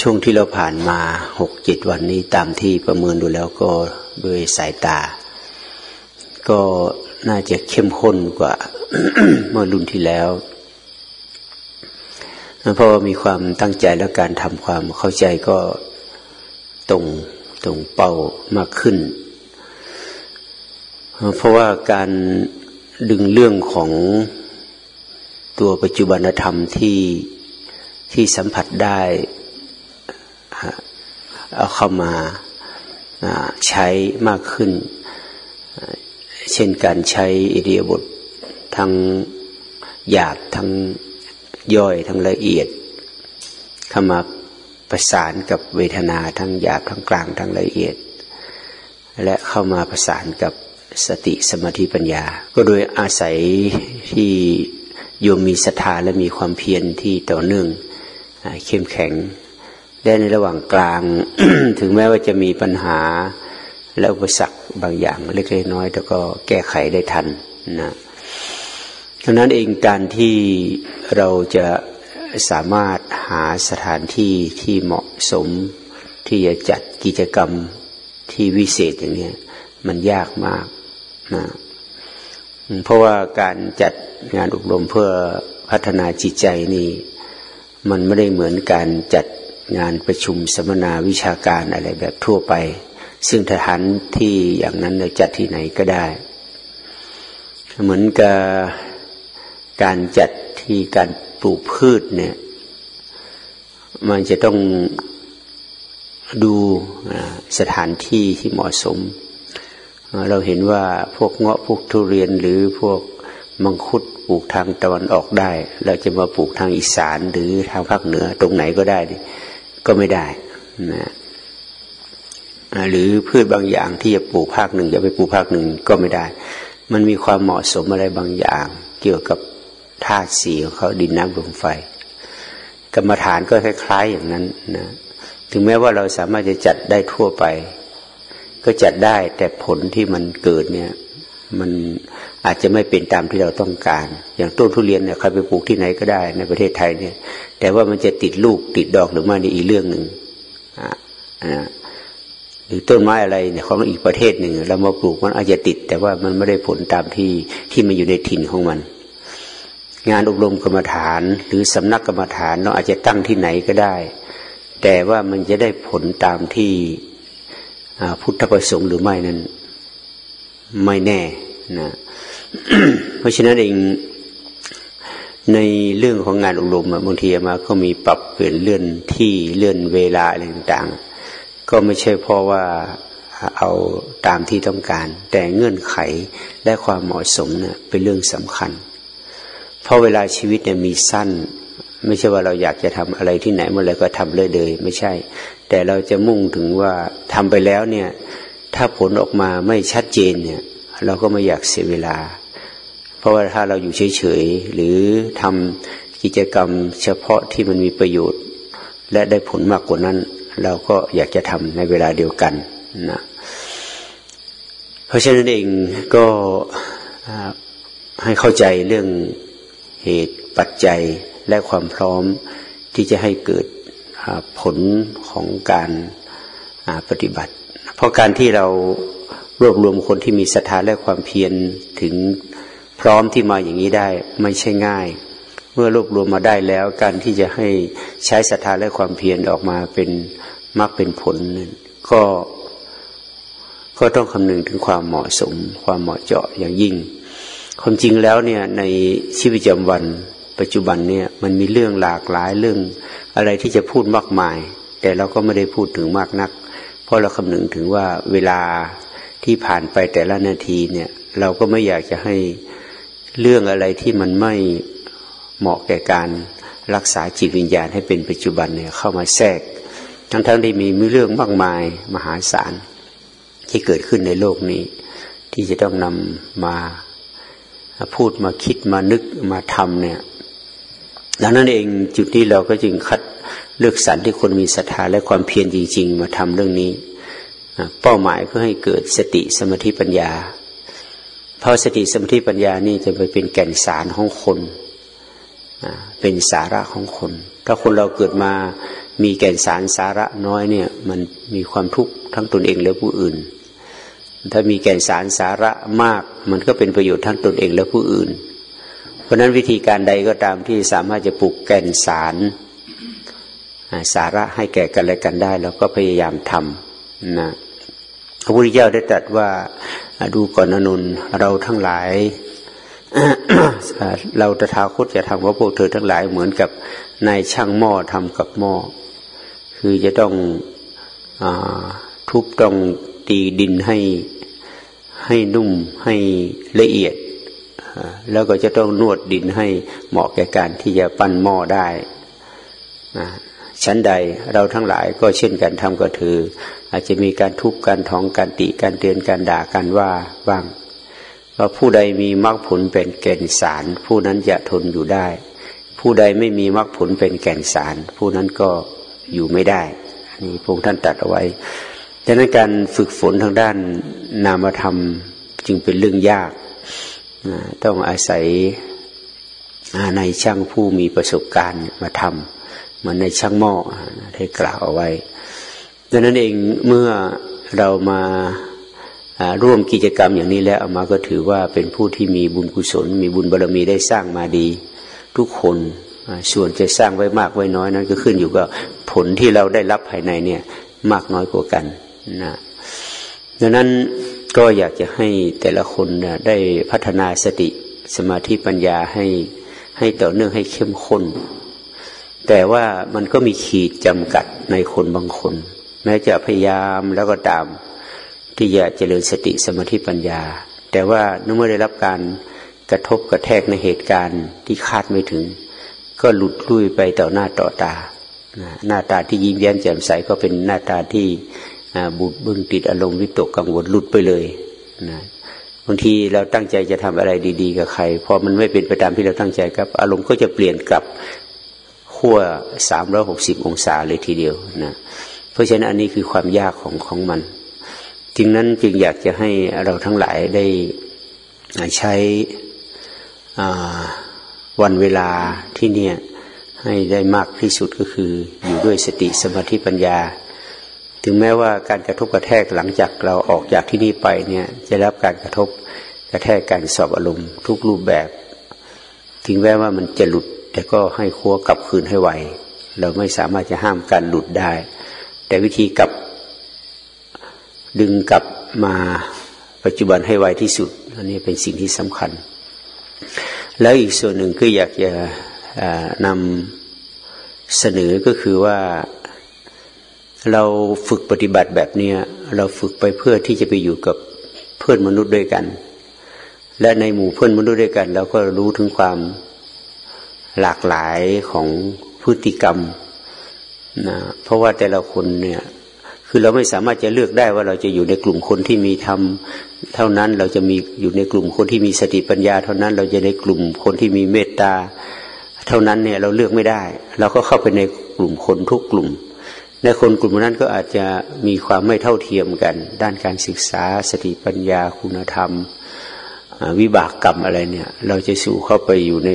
ช่วงที่เราผ่านมาหกเจ็ดวันนี้ตามที่ประเมินดูแล้วก็ด้วยสายตา ก็น่าจะเข้มข้นกว่าเมื่อรุ่นที่แล้วเพราะว่ามีความตั้งใจและการทำความเข้าใจก็ตรงตรงเป้ามากขึ้น เพราะว่าการดึงเรื่องของตัวปัจจุบันธรรมที่ที่สัมผัสได้ เอาเข้ามาใช้มากขึ้น เช่นการใช้อิเดียบททั้งหยาบทั้งย่อยทั้งละเอียด เข้ามาประสานกับเวทนาทั้งหยาบทั้งกลางทั้งละเอียด และเข้ามาประสานกับสติสมาธิปัญญา ก็โดยอาศัยที่โยมมีศรัทธาและมีความเพียรที่ต่อเนื่องเข้มแข็ง และในระหว่างกลาง ถึงแม้ว่าจะมีปัญหา และอุปสรรคบางอย่างเล็กๆน้อยแต่ก็แก้ไขได้ทันนะดังนั้นเองการที่เราจะสามารถหาสถานที่ที่เหมาะสม ที่จะจัดกิจกรรมที่วิเศษอย่างนี้มันยากมากนะเพราะว่าการจัดงานอบรมเพื่อพัฒนาจิตใจนี่ มันไม่ได้เหมือนการจัด งานประชุมสัมมนาวิชาการอะไรแบบทั่วไป ซึ่งสถานที่อย่างนั้นเราจัดที่ไหนก็ได้ เหมือนกับการจัดที่การปลูกพืชเนี่ยมันจะต้องดูสถานที่ที่เหมาะสม เราเห็นว่าพวกเงาะพวกทุเรียนหรือพวกมังคุดปลูกทางตะวันออกได้ เราจะมาปลูกทางอีสานหรือทางภาคเหนือตรงไหนก็ได้ ก็ไม่ได้นะหรือพืชบางอย่างที่จะปลูกภาคหนึ่งจะไปปลูกภาคหนึ่งก็ไม่ได้ มันมีความเหมาะสมอะไรบางอย่าง เกี่ยวกับธาตุสีของเขาดินน้ำลมไฟ กรรมฐานก็คล้าย ๆ อย่างนั้นนะถึงแม้ว่าเราสามารถจะจัดได้ทั่วไป ก็จัดได้แต่ผลที่มันเกิดเนี่ย มัน อาจจะไม่เป็นตามที่เราต้องการ อย่างต้นทุเรียนเนี่ยใครไปปลูกที่ไหนก็ได้ในประเทศไทยเนี่ย แต่ว่ามันจะติดลูกติดดอกหรือไม่นี่อีกเรื่องหนึ่งอ่าหรือต้นไม้อะไรเนี่ยของอีกประเทศหนึ่งเรามาปลูกมันอาจจะติด แต่ว่ามันไม่ได้ผลตามที่ที่มันอยู่ในถิ่นของมัน งานอบรมกรรมฐาน หรือสำนักกรรมฐานเราอาจจะตั้งที่ไหนก็ได้ แต่ว่ามันจะได้ผลตามที่พุทธประสงค์หรือไม่นั้นไม่แน่นะ เพราะฉะนั้นเองในเรื่องของงานอบรมบางทีมาก็มีปรับเปลี่ยนเลื่อนที่เลื่อนเวลาอะไรต่างๆ ก็ไม่ใช่เพราะว่าเอาตามที่ต้องการ แต่เงื่อนไขและความเหมาะสมเนะี่ยเป็นเรื่องสำคัญ เพราะเวลาชีวิตเนี่ยมีสั้น ไม่ใช่ว่าเราอยากจะทำอะไรที่ไหนเมื่อไรก็ทำเลยเลยไม่ใช่ แต่เราจะมุ่งถึงว่าทำไปแล้วเนี่ย ถ้าผลออกมาไม่ชัดเจนเนี่ย เราก็ไม่อยากเสียเวลา เพราะว่าถ้าเราอยู่เฉยๆหรือทำกิจกรรมเฉพาะที่มันมีประโยชน์ และได้ผลมากกว่านั้น เราก็อยากจะทำในเวลาเดียวกันนะเพราะฉะนั้นเองก็ให้เข้าใจเรื่องเหตุปัจจัยและความพร้อมที่จะให้เกิดผลของการปฏิบัติ เพราะการที่เรารวบรวมคนที่มีศรัทธาและความเพียรถึง พร้อมที่มาอย่างนี้ได้ไม่ใช่ง่าย เมื่อรวบรวมมาได้แล้วการที่จะให้ใช้ศรัทธาและความเพียรออกมาเป็นมรรคเป็นผลก็ก็ต้องคำนึงถึงความเหมาะสม ความเหมาะเจาะอย่างยิ่งความจริงแล้วเนี่ยในชีวิตประจำวันปัจจุบันเนี่ยมันมีเรื่องหลากหลายเรื่องอะไรที่จะพูดมากมาย แต่เราก็ไม่ได้พูดถึงมากนัก เพราะเราคำนึงถึงว่าเวลาที่ผ่านไปแต่ละนาทีเนี่ย เราก็ไม่อยากจะให้ เรื่องอะไรที่มันไม่เหมาะแก่การรักษาจิตวิญญาณให้เป็นปัจจุบันเนี่ยเข้ามาแทรก ทั้งๆทที่มีมีเรื่องมากมายมหาศาลที่เกิดขึ้นในโลกนี้ ที่จะต้องนำมาพูดมาคิดมานึกมาทำเนี่ยดังนั้นเองจุดนี้เราก็จึงคัดเลือกสรรที่คนมีศรัทธาและความเพียรจริง ๆ มาทำเรื่องนี้ เป้าหมายเพื่อให้เกิดสติสมาธิปัญญา เพราะสติสมาธิปัญญานี่จะไปเป็นแก่นสารของคนเป็นสาระของคน ถ้าคนเราเกิดมามีแก่นสารสาระน้อยเนี่ย มันมีความทุกข์ทั้งตนเองและผู้อื่น ถ้ามีแก่นสารสาระมาก มันก็เป็นประโยชน์ทั้งตนเองและผู้อื่น เพราะนั้นวิธีการใดก็ตามที่สามารถจะปลุกแก่นสารสาระให้แก่กันและกันได้เราก็พยายามทำนะ พระพุทธเจ้าได้ตรัสว่าดูก่อนอนุนเราทั้งหลาย เราตถาคตจะทำว่าพวกเธอทั้งหลายเหมือนกับนายช่างหม้อทำกับหม้อคือจะต้องอทุบต้องตีดินให้ให้นุ่มให้ละเอียด แล้วก็จะต้องนวดดินให้เหมาะแก่การที่จะปั้นหม้อได้ ชั้นใดเราทั้งหลายก็เช่นกันทำก็ถือ อาจจะมีการทุบการท้องการติการเตือนการด่ากันว่าบ้างว่าผู้ใดมีมรรคผลเป็นแก่นสาร ผู้นั้นจะทนอยู่ได้ ผู้ใดไม่มีมรรคผลเป็นแก่นสาร ผู้นั้นก็อยู่ไม่ได้นี่พระองค์ท่านตัดเอาไว้ดังนั้นการฝึกฝนทางด้านนามธรรมจึงเป็นเรื่องยาก ต้องอาศัยในช่างผู้มีประสบการณ์มาทำ มันในช่างหม้อได้กล่าวเอาไว้ดังนั้นเองเมื่อเรามาร่วมกิจกรรมอย่างนี้แล้วเอามาก็ถือว่าเป็นผู้ที่มีบุญกุศล มีบุญบารรมีได้สร้างมาดี ทุกคนส่วนจะสร้างไว้มากไว้น้อยนั้นก็ขึ้นอยู่กับผลที่เราได้รับภายในเนี่ยมากน้อยกว่ากันนะดังนั้นก็อยากจะให้แต่ละคนได้พัฒนาสติสมาธิปัญญาให้ให้ต่อเนื่องให้เข้มข้น แต่ว่ามันก็มีขีดจำกัดในคนบางคน แม้จะพยายามแล้วก็ตาม ที่จะเจริญสติสมาธิปัญญา แต่ว่าเมื่อได้รับการกระทบกระแทกในเหตุการณ์ที่คาดไม่ถึง ก็หลุดลุยไปต่อหน้าต่อตา หน้าตาที่ยิ้มแย้มแจ่มใสก็เป็นหน้าตาที่บุดบึ้งติดอารมณ์วิตกกังวลหลุดไปเลยนะบางทีเราตั้งใจจะทำอะไรดี ๆ กับใครพอมันไม่เป็นไปตามที่เราตั้งใจครับ อารมณ์ก็จะเปลี่ยนกลับ ขั้วสามร้อหกสิบองศาเลยทีเดียวนะเพราะฉะนั้นอันนี้คือความยากของของมันจึงนั้นจึงอยากจะให้เราทั้งหลายได้ใช้วันเวลาที่เนี่ยให้ได้มากที่สุดก็คืออยู่ด้วยสติสมาธิปัญญา ถึงแม้ว่าการกระทบกระแทกหลังจากเราออกจากที่นี่ไปเนี่ยจะรับการกระทบกระแทกการสอบอารมณ์ทุกรูปแบบ ถึงแม้ว่ามันจะหลุด แต่ก็ให้คัวกลับคืนให้ไว เราไม่สามารถจะห้ามการหลุดได้ แต่วิธีกลับดึงกลับมาปัจจุบันให้ไวที่สุด อันนี้เป็นสิ่งที่สำคัญ แล้วอีกส่วนหนึ่งคืออยากจะนำเสนอก็คือว่าเราฝึกปฏิบัติแบบนี้เราฝึกไปเพื่อที่จะไปอยู่กับเพื่อนมนุษย์ด้วยกัน และในหมู่เพื่อนมนุษย์ด้วยกัน เราก็รู้ถึงความ หลากหลายของพฤติกรรมนะเพราะว่าแต่ละคนเนี่ย คือเราไม่สามารถจะเลือกได้ว่าเราจะอยู่ในกลุ่มคนที่มีธรรมเท่านั้นเราจะมีอยู่ในกลุ่มคนที่มีสติปัญญา เท่านั้น เราจะในกลุ่มคนที่มีเมตตา เท่านั้นเนี่ยเราเลือกไม่ได้ เราก็เข้าไปในกลุ่มคนทุกกลุ่มในคนกลุ่มนั้นก็อาจจะมีความไม่เท่าเทียมกัน ด้านการศึกษาสติปัญญาคุณธรรม วิบากกรรมอะไรเนี่ย เราจะสู่เข้าไปอยู่ใน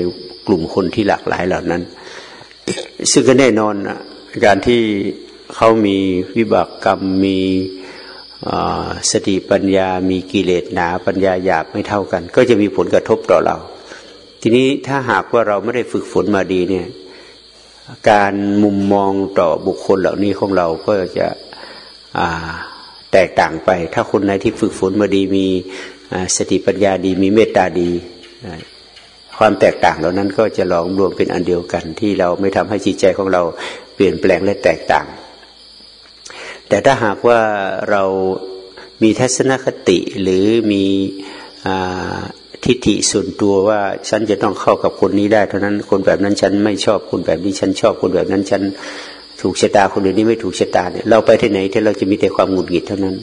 กลุ่มคนที่หลากหลายเหล่านั้น ซึ่งก็แน่นอนการที่เขามีวิบากกรรมมีสติปัญญา มีกิเลสหนาปัญญาหยาบไม่เท่ากัน ก็จะมีผลกระทบต่อเรา ทีนี้ถ้าหากว่าเราไม่ได้ฝึกฝนมาดีเนี่ย การมุมมองต่อบุคคลเหล่านี้ของเราก็จะแตกต่างไป ถ้าคนไหนที่ฝึกฝนมาดีมีสติปัญญาดี มีเมตตาดี ความแตกต่างเหล่านั้นก็จะหลอมรวมเป็นอันเดียวกัน ที่เราไม่ทำให้จิตใจของเราเปลี่ยนแปลงและแตกต่าง แต่ถ้าหากว่าเรามีทัศนคติหรือมีทิฏฐิส่วนตัวว่าฉันจะต้องเข้ากับคนนี้ได้เท่านั้นคนแบบนั้นฉันไม่ชอบคนแบบนี้ฉันชอบคนแบบนั้นฉันถูกชะตาคนอื่นนี้ไม่ถูกชะตาเนี่ยเราไปที่ไหนที่เราจะมีแต่ความหงุดหงิดเท่านั้น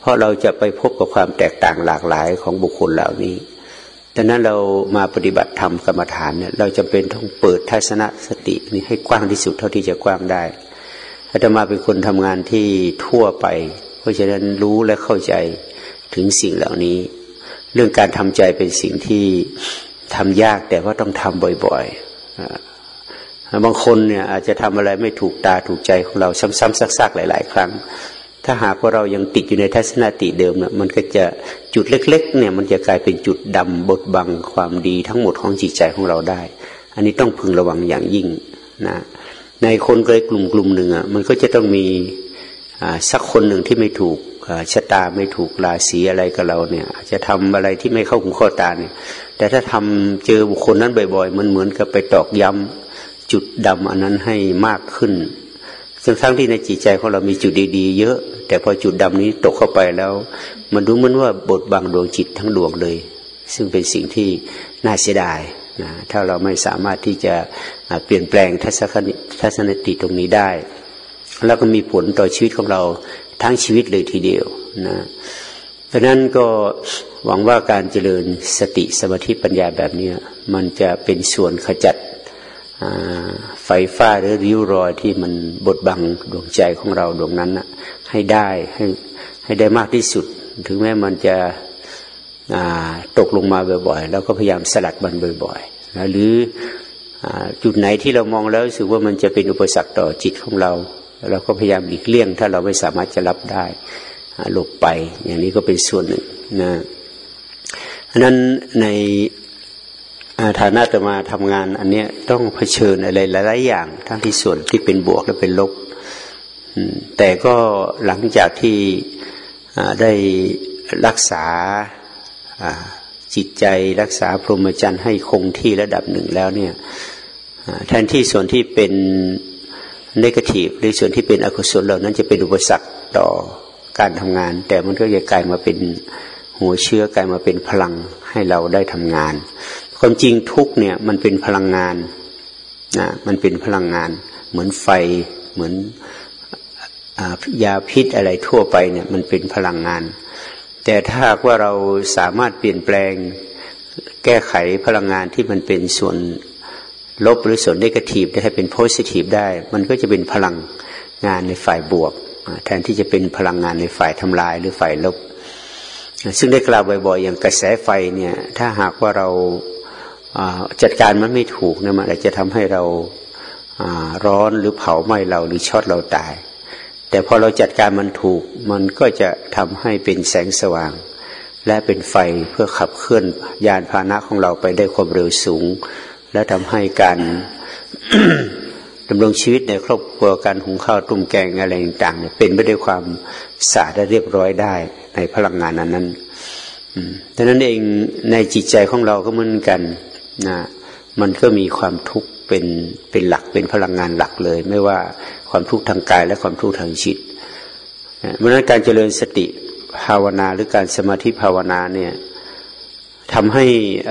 เพราะเราจะไปพบกับความแตกต่างหลากหลายของบุคคลเหล่านี้ ดังนั้นเรามาปฏิบัติธรรมกรรมฐานเนี่ยเราจำเป็นต้องเปิดทัศนสตินี้ให้กว้างที่สุดเท่าที่จะกว้างได้อาตมาเป็นคนทำงานที่ทั่วไป เพราะฉะนั้นรู้และเข้าใจถึงสิ่งเหล่านี้ เรื่องการทำใจเป็นสิ่งที่ทำยากแต่ว่าต้องทำบ่อยๆบางคนเนี่ยอาจจะทำอะไรไม่ถูกตาถูกใจของเรา ซ้ำๆซักๆหลาย ๆ ครั้ง ถ้าหากว่าเรายังติดอยู่ในทัศนติเดิมเนี่ยมันก็จะจุดเล็ก ๆ เนี่ย มันจะกลายเป็นจุดดำบดบังความดีทั้งหมดของจิตใจของเราได้ อันนี้ต้องพึงระวังอย่างยิ่งนะในคนเลยกลุ่มกลุ่มหนึ่งอะมันก็จะต้องมีสักคนหนึ่งที่ไม่ถูกชะตาไม่ถูกราศีอะไรกับเราเนี่ยอาจจะทำอะไรที่ไม่เข้าหูข้อตาเนี่ย แต่ถ้าทำเจอบุคคลนั้นบ่อยๆ มันเหมือนกับไปตอกย้ำจุดดำอันนั้นให้มากขึ้น ซึ่งทั้งที่ในจิตใจของเรามีจุดดีๆ เยอะ แต่พอจุดดำนี้ตกเข้าไปแล้ว มันดูเหมือนว่าบทบังดวงจิตทั้งดวงเลย ซึ่งเป็นสิ่งที่น่าเสียดายนะถ้าเราไม่สามารถที่จะเปลี่ยนแปลงทัศนทัศนติตรงนี้ได้ แล้วก็มีผลต่อชีวิตของเราทั้งชีวิตเลยทีเดียวนะดังนั้นก็หวังว่าการเจริญสติสมาธิปัญญาแบบนี้มันจะเป็นส่วนขจัด ไฟฟ้าหรือริ้วรอยที่มันบดบังดวงใจของเราดวงนั้นนะให้ได้ให้ให้ได้มากที่สุด ถึงแม้มันจะตกลงมาบ่อยๆแล้วก็พยายามสลัดมันบ่อยๆนะหรือจุดไหนที่เรามองแล้วรู้สึกว่ามันจะเป็นอุปสรรคต่อจิตของเรา เราก็พยายามหลีกเลี่ยง ถ้าเราไม่สามารถจะรับได้หลบไป อย่างนี้ก็เป็นส่วนหนึ่งนะนั้นใน ฐานะจะมาทำงาน อันเนี้ยต้องเผชิญอะไรหลาย ๆ อย่าง ทั้งที่ส่วนที่เป็นบวกและเป็นลบแต่ก็หลังจากที่ได้รักษาจิตใจรักษาพรหมจรรย์ให้คงที่ระดับหนึ่งแล้วเนี่ยแทนที่ส่วนที่เป็นนกาทีฟหรือส่วนที่เป็นอกุศลเหล่านั้นจะเป็นอุปสรรคต่อการทำงาน แต่มันก็จะกลายมาเป็นหัวเชื้อกลายมาเป็นพลังให้เราได้ทำงาน ความจริงทุกเนี่ย มันเป็นพลังงานนะมันเป็นพลังงาน เหมือนไฟเหมือนยาพิษอะไรทั่วไปเนี่ย มันเป็นพลังงาน แต่ถ้าว่าเราสามารถเปลี่ยนแปลงแก้ไขพลังงานที่มันเป็นส่วนลบหรือส่วนนกาทีฟได้ให้เป็นโพสิทีฟได้ มันก็จะเป็นพลังงานในฝ่ายบวก แทนที่จะเป็นพลังงานในฝ่ายทำลายหรือฝ่ายลบ ซึ่งได้กล่าวบ่อยๆ อย่างกระแสไฟเนี่ย ถ้าหากว่าเรา จัดการมันไม่ถูกเนี่ยมันอาจจะทำให้เราร้อนหรือเผาไหม้เราหรือช็อตเราตาย แต่พอเราจัดการมันถูก มันก็จะทำให้เป็นแสงสว่าง และเป็นไฟเพื่อขับเคลื่อนยานพาหนะของเราไปได้ความเร็วสูง และทำให้การดำรงชีวิตในครอบครัวการหุงข้าวตุ้มแกงอะไรต่างๆเป็นไปด้วยความสะอาดและเรียบร้อยได้ในพลังงานนั้นนั้นดังนั้นเองในจิตใจของเราก็เหมือนกัน นะมันก็มีความทุกข์เป็นเป็นหลักเป็นพลังงานหลักเลย ไม่ว่าความทุกข์ทางกายและความทุกข์ทางจิตเพราะนั้นการเจริญสติภาวนาหรือการสมาธิภาวนาเนี่ยทำให้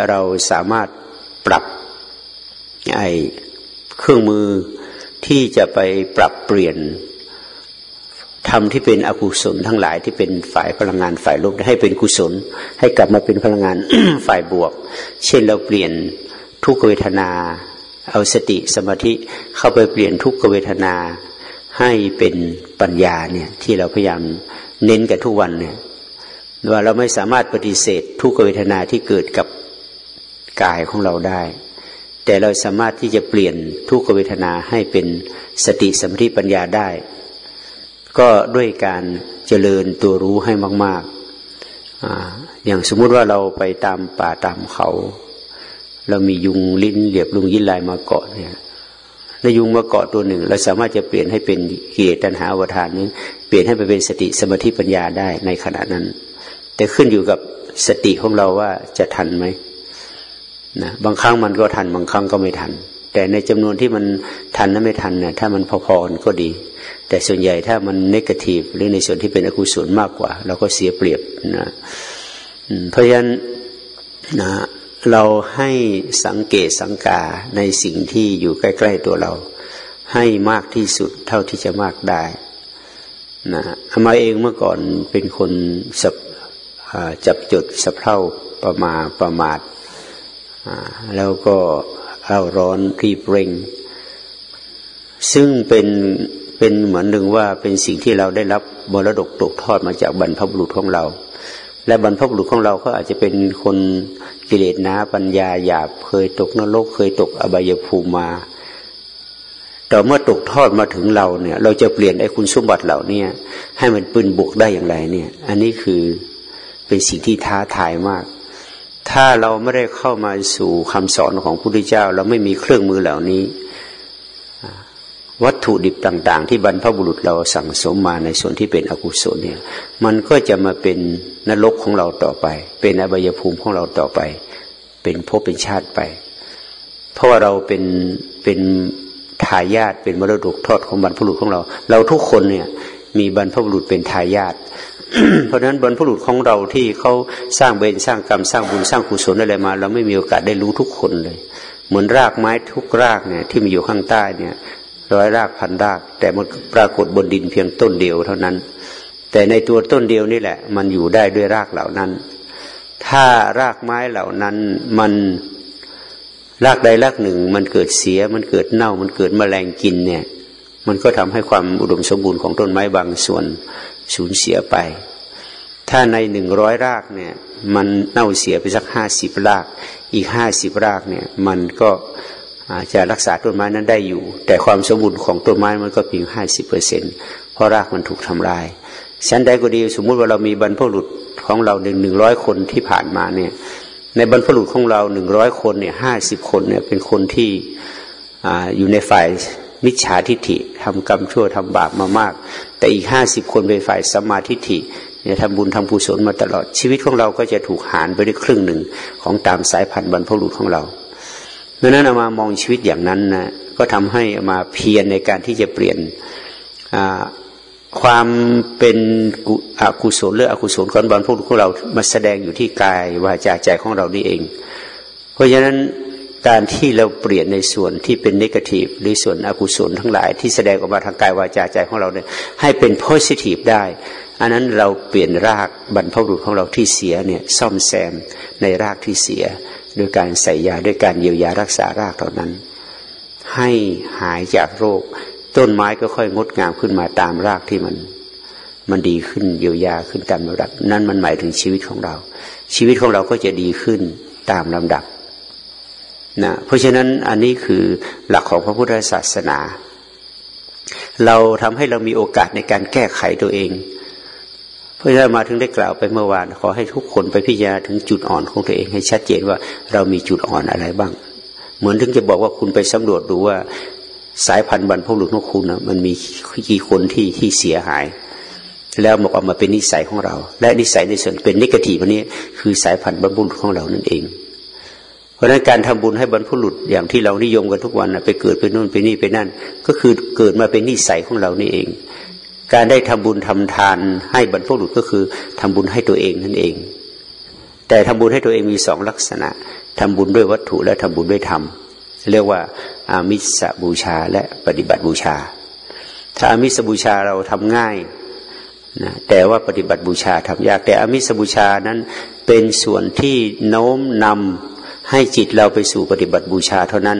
เราสามารถปรับไอเครื่องมือที่จะไปปรับเปลี่ยน ทำที่เป็นอกุศลทั้งหลายที่เป็นฝ่ายพลังงานฝ่ายลบให้เป็นกุศล ให้กลับมาเป็นพลังงานฝ่ายบวก เช่นเราเปลี่ยนทุกเวทนา เอาสติสมาธิเข้าไปเปลี่ยนทุกเวทนาให้เป็นปัญญาเนี่ยที่เราพยายามเน้นกันทุกวันเนี่ยว่าเราไม่สามารถปฏิเสธทุกเวทนาที่เกิดกับกายของเราได้ แต่เราสามารถที่จะเปลี่ยนทุกเวทนาให้เป็นสติสมาธิปัญญาได้ ก็ด้วยการเจริญตัวรู้ให้มาก ๆออย่างสมมุติว่าเราไปตามป่าตามเขา เรามียุงลิ้นเหลียบลุงยินลายมาเกาะเนี่ยในยุงมาเกาะตัวหนึ่ง เราสามารถจะเปลี่ยนให้เป็นกิเลสตัณหาวทานนี้เปลี่ยนให้ไปเป็นสติสมาธิปัญญาได้ในขณะนั้น แต่ขึ้นอยู่กับสติของเราว่าจะทันไหมนะบางครั้งมันก็ทันบางครั้งก็ไม่ทัน แต่ในจำนวนที่มันทันและไม่ทันเนี่ยถ้ามันพอๆก็ดี แต่ส่วนใหญ่ถ้ามันเนกาทีฟหรือในส่วนที่เป็นอกุศลมากกว่า เราก็เสียเปรียบนะเพราะฉะนั้นนะเราให้สังเกตสังกาในสิ่งที่อยู่ใกล้ ๆตัวเรา ให้มากที่สุดเท่าที่จะมากได้นะอามาเองเมื่อก่อนเป็นคนสับจับจดสะเพร่าประมาประมาทแล้วก็เอาร้อนรีบเร่ง ซึ่งเป็น เป็นเหมือนหนึ่งว่าเป็นสิ่งที่เราได้รับมรดกตกทอดมาจากบรรพบุรุษของเรา และบรรพบุรุษของเราก็อาจจะเป็นคนกิเลสนะปัญญาหยาบเคยตกนรกเคยตกอบายภูมิมาต่อเมื่อตกทอดมาถึงเราเนี่ย เราจะเปลี่ยนไอ้คุณสมบัติเหล่านี้ให้มันปืนบวกได้อย่างไรเนี่ย อันนี้คือเป็นสิ่งที่ท้าทายมาก ถ้าเราไม่ได้เข้ามาสู่คำสอนของพระพุทธเจ้า เราไม่มีเครื่องมือเหล่านี้ วัตถุดิบต่าง ๆ ที่บรรพบุรุษเราสั่งสมมาในส่วนที่เป็นอกุศลเนี่ย มันก็จะมาเป็นนรกของเราต่อไป เป็นอบายภูมิของเราต่อไป เป็นภพเป็นชาติไป เพราะว่าเราเป็นเป็นทายาทเป็นมรดกทอดของบรรพบุรุษของเรา เราทุกคนเนี่ยมีบรรพบุรุษเป็นทายาทเพราะฉะนั้นบรรพบุรุษของเราที่เขาสร้างเบญสร้างกรรมสร้างบุญสร้างกุศลอะไรมา เราไม่มีโอกาสได้รู้ทุกคนเลย เหมือนรากไม้ทุกรากเนี่ยที่มีอยู่ข้างใต้เนี่ย ร้อยรากพันราก แต่มันปรากฏบนดินเพียงต้นเดียวเท่านั้น แต่ในตัวต้นเดียวนี่แหละ มันอยู่ได้ด้วยรากเหล่านั้น ถ้ารากไม้เหล่านั้นมันรากใดรากหนึ่ง มันเกิดเสียมันเกิดเน่ามันเกิดแมลงกินเนี่ย มันก็ทำให้ความอุดมสมบูรณ์ของต้นไม้บางส่วนสูญเสียไป ถ้าในหนึ่งร้อยรากเนี่ย มันเน่าเสียไปสักห้าสิบราก อีกห้าสิบรากเนี่ย มันก็ อาจจะรักษาต้นไม้นั้นได้อยู่ แต่ความสมบูรณ์ของต้นไม้มันก็เพียงห้าสิบเปอร์เซ็นเพราะรากมันถูกทำลายชั้นใดก็ดีสมมุติว่าเรามีบรรพบุรุษของเราหนึ่งหนึ่งร้อยคนที่ผ่านมาเนี่ย ในบรรพบุรุษของเราหนึ่งร้อยคนเนี่ยห้าสิบคนเนี่ยเป็นคนที่ออยู่ในฝ่ายมิจฉาทิฏฐิทำกรรมชั่วทำบาปมามาก แต่อีกห้าสิบคนเป็นฝ่ายสมาทิฏฐิเนี่ยทำบุญทำกุศลมาตลอดชีวิตของเราก็จะถูกหารไปด้วยครึ่งหนึ่งของตามสายพันธุ์บรรพบุรุษของเรา ดังนั้นเอามามองชีวิตอย่างนั้นนะก็ทำให้มาเพียรในการที่จะเปลี่ยนความเป็นอกุศลหรืออกุศลของบรรพบุรุษของเรามาแสดงอยู่ที่กายวาจาใจของเรานี่เอง เพราะฉะนั้นการที่เราเปลี่ยนในส่วนที่เป็นนิเกทีฟหรือส่วนอกุศลทั้งหลาย ที่แสดงออกมาทางกายวาจาใจของเราเนี่ยให้เป็นโพสิทีฟได้ อันนั้นเราเปลี่ยนรากบรรพบุรุษของเราที่เสียเนี่ยซ่อมแซมในรากที่เสีย ด้วยการใส่ยาด้วยการเยียวยารักษารากเหล่านั้น ให้หายจากโรค ต้นไม้ก็ค่อยงดงามขึ้นมาตามรากที่มัน มันดีขึ้นเยียวยาขึ้นตามระดับ นั่นมันหมายถึงชีวิตของเรา ชีวิตของเราก็จะดีขึ้นตามลำดับนะเพราะฉะนั้นอันนี้คือหลักของพระพุทธศาสนา เราทำให้เรามีโอกาสในการแก้ไขตัวเอง พราะฉะนั้นมาถึงได้กล่าวไปเมื่อวาน ขอให้ทุกคนไปพิจารณาถึงจุดอ่อนของตัวเองให้ชัดเจนว่าเรามีจุดอ่อนอะไรบ้าง เหมือนถึงจะบอกว่าคุณไปสำรวจดูว่าสายพันธุ์บรรพบุรุษของคุณนะมันมีกี่คนที่ที่เสียหาย แล้วมันออกมาเป็นนิสัยของเรา และนิสัยในส่วนเป็นนิกทีวันนี้คือสายพันธุ์บรรพบุรุษของเรานั่นเอง เพราะนั้นการทำบุญให้บรรพบุรุษอย่างที่เรานิยมกันทุกวันนะไปเกิดไปนู่นไปนี่ไปนั่น ก็คือเกิดมาเป็นนิสัยของเรานี่เอง การได้ทำบุญทำทานให้บรรพบุรุษก็คือทำบุญให้ตัวเองนั่นเอง แต่ทำบุญให้ตัวเองมีสองลักษณะทำบุญด้วยวัตถุและทำบุญด้วยธรรมเรียกว่าอามิสบูชาและปฏิบัติบูชา ถ้าอามิสบูชาเราทำง่ายนะแต่ว่าปฏิบัติบูชาทำยากแต่อามิสบูชานั้นเป็นส่วนที่โน้มนำให้จิตเราไปสู่ปฏิบัติบูชาเท่านั้น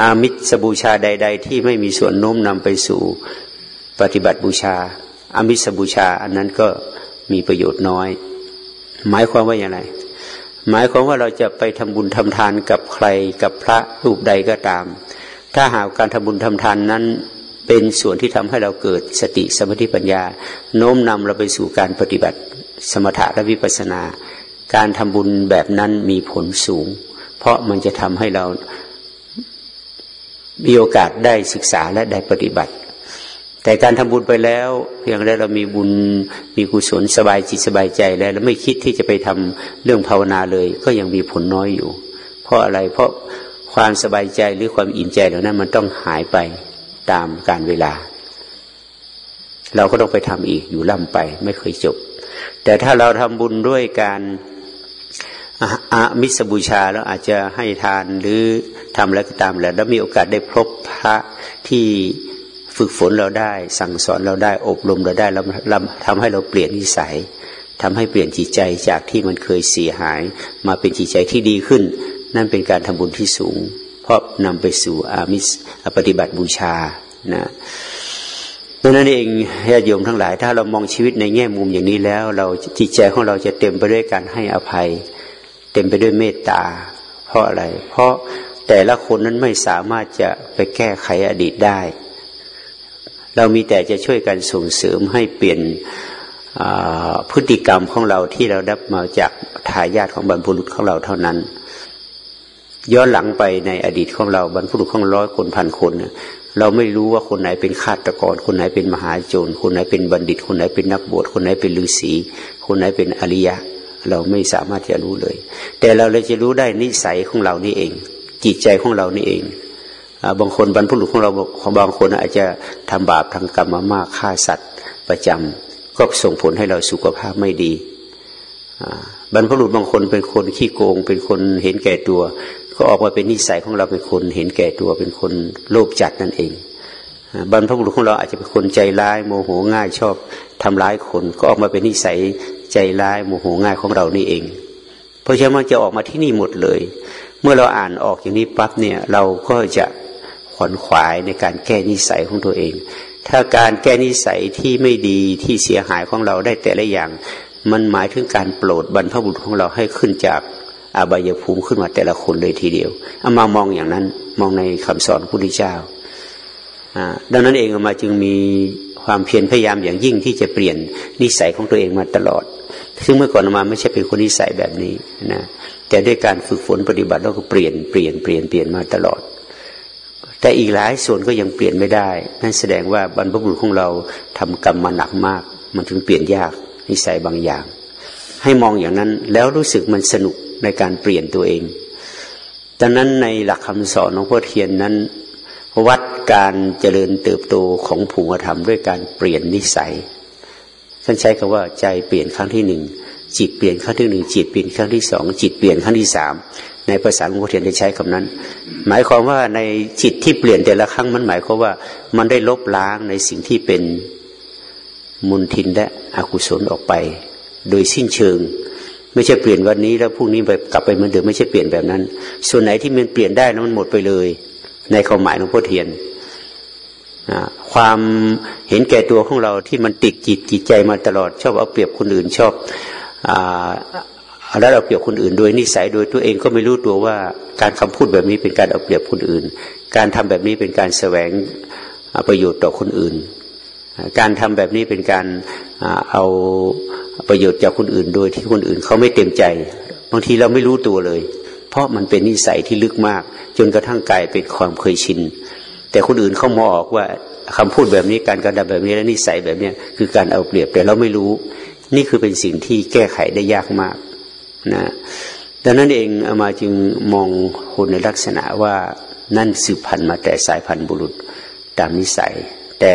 อามิสบูชาใด ๆ ที่ไม่มีส่วนโน้มนำไปสู่ ปฏิบัติบูชาอามิสบูชา อันนั้นก็มีประโยชน์น้อย หมายความว่าอย่างไรหมายความว่าเราจะไปทำบุญทำทานกับใครกับพระรูปใดก็ตาม ถ้าหากการทำบุญทำทานนั้น เป็นส่วนที่ทำให้เราเกิดสติสมาธิปัญญา โน้มนำเราไปสู่การปฏิบัติสมถะและวิปัสสนา การทำบุญแบบนั้นมีผลสูง เพราะมันจะทำให้เรามีโอกาสได้ศึกษาและได้ปฏิบัติ แต่การทำบุญไปแล้วเพียงแค่เรามีบุญมีกุศลสบายจิตสบายใจแล้วแล้วไม่คิดที่จะไปทำเรื่องภาวนาเลย ก็ยังมีผลน้อยอยู่ เพราะอะไรเพราะความสบายใจหรือความอิ่มใจเหล่านั้นมันต้องหายไปตามการเวลา เราก็ต้องไปทำอีกอยู่ล่ำไปไม่เคยจบ แต่ถ้าเราทำบุญด้วยการอามิสบูชาแล้วอาจจะให้ทานหรือทำแล้วก็ตามแล้วแล้วมีโอกาสได้พบพระที่ ฝึกฝนเราได้ สั่งสอนเราได้อบรมเราได้แล้วทำให้เราเปลี่ยนนิสัยทำให้เปลี่ยนจิตใจจากที่มันเคยเสียหาย มาเป็นจิตใจที่ดีขึ้น นั่นเป็นการทำบุญที่สูง เพราะนำไปสู่อามิสปฏิบัติบูชานะดังนั้นเองญาติโยมทั้งหลาย ถ้าเรามองชีวิตในแง่มุมอย่างนี้แล้ว เราจิตใจของเราจะเต็มไปด้วยการให้อภัย เต็มไปด้วยเมตตา เพราะอะไร เพราะแต่ละคนนั้นไม่สามารถจะไปแก้ไขอดีตได้ เรามีแต่จะช่วยกันส่งเสริมให้เปลี่ยนพฤติกรรมของเราที่เราได้มาจากทายาทของบรรพบุรุษของเราเท่านั้น ย้อนหลังไปในอดีตของเราบรรพบุรุษของร้อยคนพันคน เราไม่รู้ว่าคนไหนเป็นฆาตกร คนไหนเป็นมหาโจร คนไหนเป็นบัณฑิต คนไหนเป็นนักบวช คนไหนเป็นฤาษี คนไหนเป็นอริยะ เราไม่สามารถจะรู้เลย แต่เราเลยจะรู้ได้นิสัยของเรานี่เอง จิตใจของเรานี่เอง บางคนบรรพุรุษของเราของบางคนอาจจะทำบาปทางกรรมมามากฆ่าสัตว์ประจำก็ส่งผลให้เราสุขภาพไม่ดีบรรพบุรุษบางคนเป็นคนขี้โกง เป็นคนเห็นแก่ตัว ก็ออกมาเป็นนิสัยของเราเป็นคนเห็นแก่ตัวเป็นคนโลภจัดนั่นเองบรรพบุรุษของเราอาจจะเป็นคนใจร้ายโมโหง่ายชอบทำร้ายคนก็ออกมาเป็นนิสัยใจร้ายโมโหง่ายของเรานี่เอง เพราะฉะนั้นมันจะออกมาที่นี่หมดเลย เมื่อเราอ่านออกอย่างนี้ปั๊บเนี่ยเราก็จะ ขวนขวายในการแก้นิสัยของตัวเอง ถ้าการแก้นิสัยที่ไม่ดีที่เสียหายของเราได้แต่ละอย่าง มันหมายถึงการโปรดบรรพบุรุษของเราให้ขึ้นจากอบายภูมิขึ้นมาแต่ละคนเลยทีเดียวเอามามองอย่างนั้นมองในคำสอนพระพุทธเจ้าดังนั้นเองมาจึงมีความเพียรพยายามอย่างยิ่งที่จะเปลี่ยนนิสัยของตัวเองมาตลอด ซึ่งเมื่อก่อนมาไม่ใช่เป็นคนนิสัยแบบนี้นะแต่ด้วยการฝึกฝนปฏิบัติเราก็เปลี่ยนเปลี่ยนเปลี่ยนเปลี่ยนมาตลอด แต่อีกหลายส่วนก็ยังเปลี่ยนไม่ได้ นั่นแสดงว่าบรรพบุรุษของเราทำกรรมมาหนักมาก มันถึงเปลี่ยนยากนิสัยบางอย่าง ให้มองอย่างนั้นแล้วรู้สึกมันสนุกในการเปลี่ยนตัวเองดังนั้นในหลักคำสอนของพ่อเทียนนั้น วัดการเจริญเติบโตของภูมิธรรมด้วยการเปลี่ยนนิสัยท่านใช้คำว่าใจเปลี่ยนครั้งที่หนึ่งจิตเปลี่ยนครั้งที่หนึ่งจิตเปลี่ยนครั้งที่สองจิตเปลี่ยนครั้งที่สาม ในภาษาหลวงพ่อเทียนได้ใช้คำนั้น หมายความว่าในจิตที่เปลี่ยนแต่ละครั้งมันหมายความว่า มันได้ลบล้างในสิ่งที่เป็นมุนทินและอกุศลออกไป โดยสิ้นเชิง ไม่ใช่เปลี่ยนวันนี้แล้วพรุ่งนี้ไปกลับไปเหมือนเดิมไม่ใช่เปลี่ยนแบบนั้น ส่วนไหนที่มันเปลี่ยนได้แล้วมันหมดไปเลย ในความหมายของพ่อเทียนความเห็นแก่ตัวของเราที่มันติดจิตจิตใจมาตลอด ชอบเอาเปรียบคนอื่นชอบอ แล้วเอาเปรียบคนอื่น โดยนิสัยโดยตัวเองก็ไม่รู้ตัวว่าการคำพูดแบบนี้เป็นการเอาเปรียบคนอื่น การทำแบบนี้เป็นการแสวงประโยชน์ต่อคนอื่น การทำแบบนี้เป็นการเอาประโยชน์จากคนอื่น โดยที่คนอื่นเขาไม่เต็มใจ บางทีเราไม่รู้ตัวเลย เพราะมันเป็นนิสัยที่ลึกมาก จนกระทั่งกลายเป็นความเคยชิน แต่คนอื่นเขามองออกว่าคำพูดแบบนี้การกระทำแบบนี้และนิสัยแบบนี้คือการเอาเปรียบแต่เราไม่รู้ นี่คือเป็นสิ่งที่แก้ไขได้ยากมาก นะดังนั้นเองอามาจึงมองคนในลักษณะว่านั่นสืบพันธุ์มาแต่สายพันธุ์บุรุษตามนิสัย แต่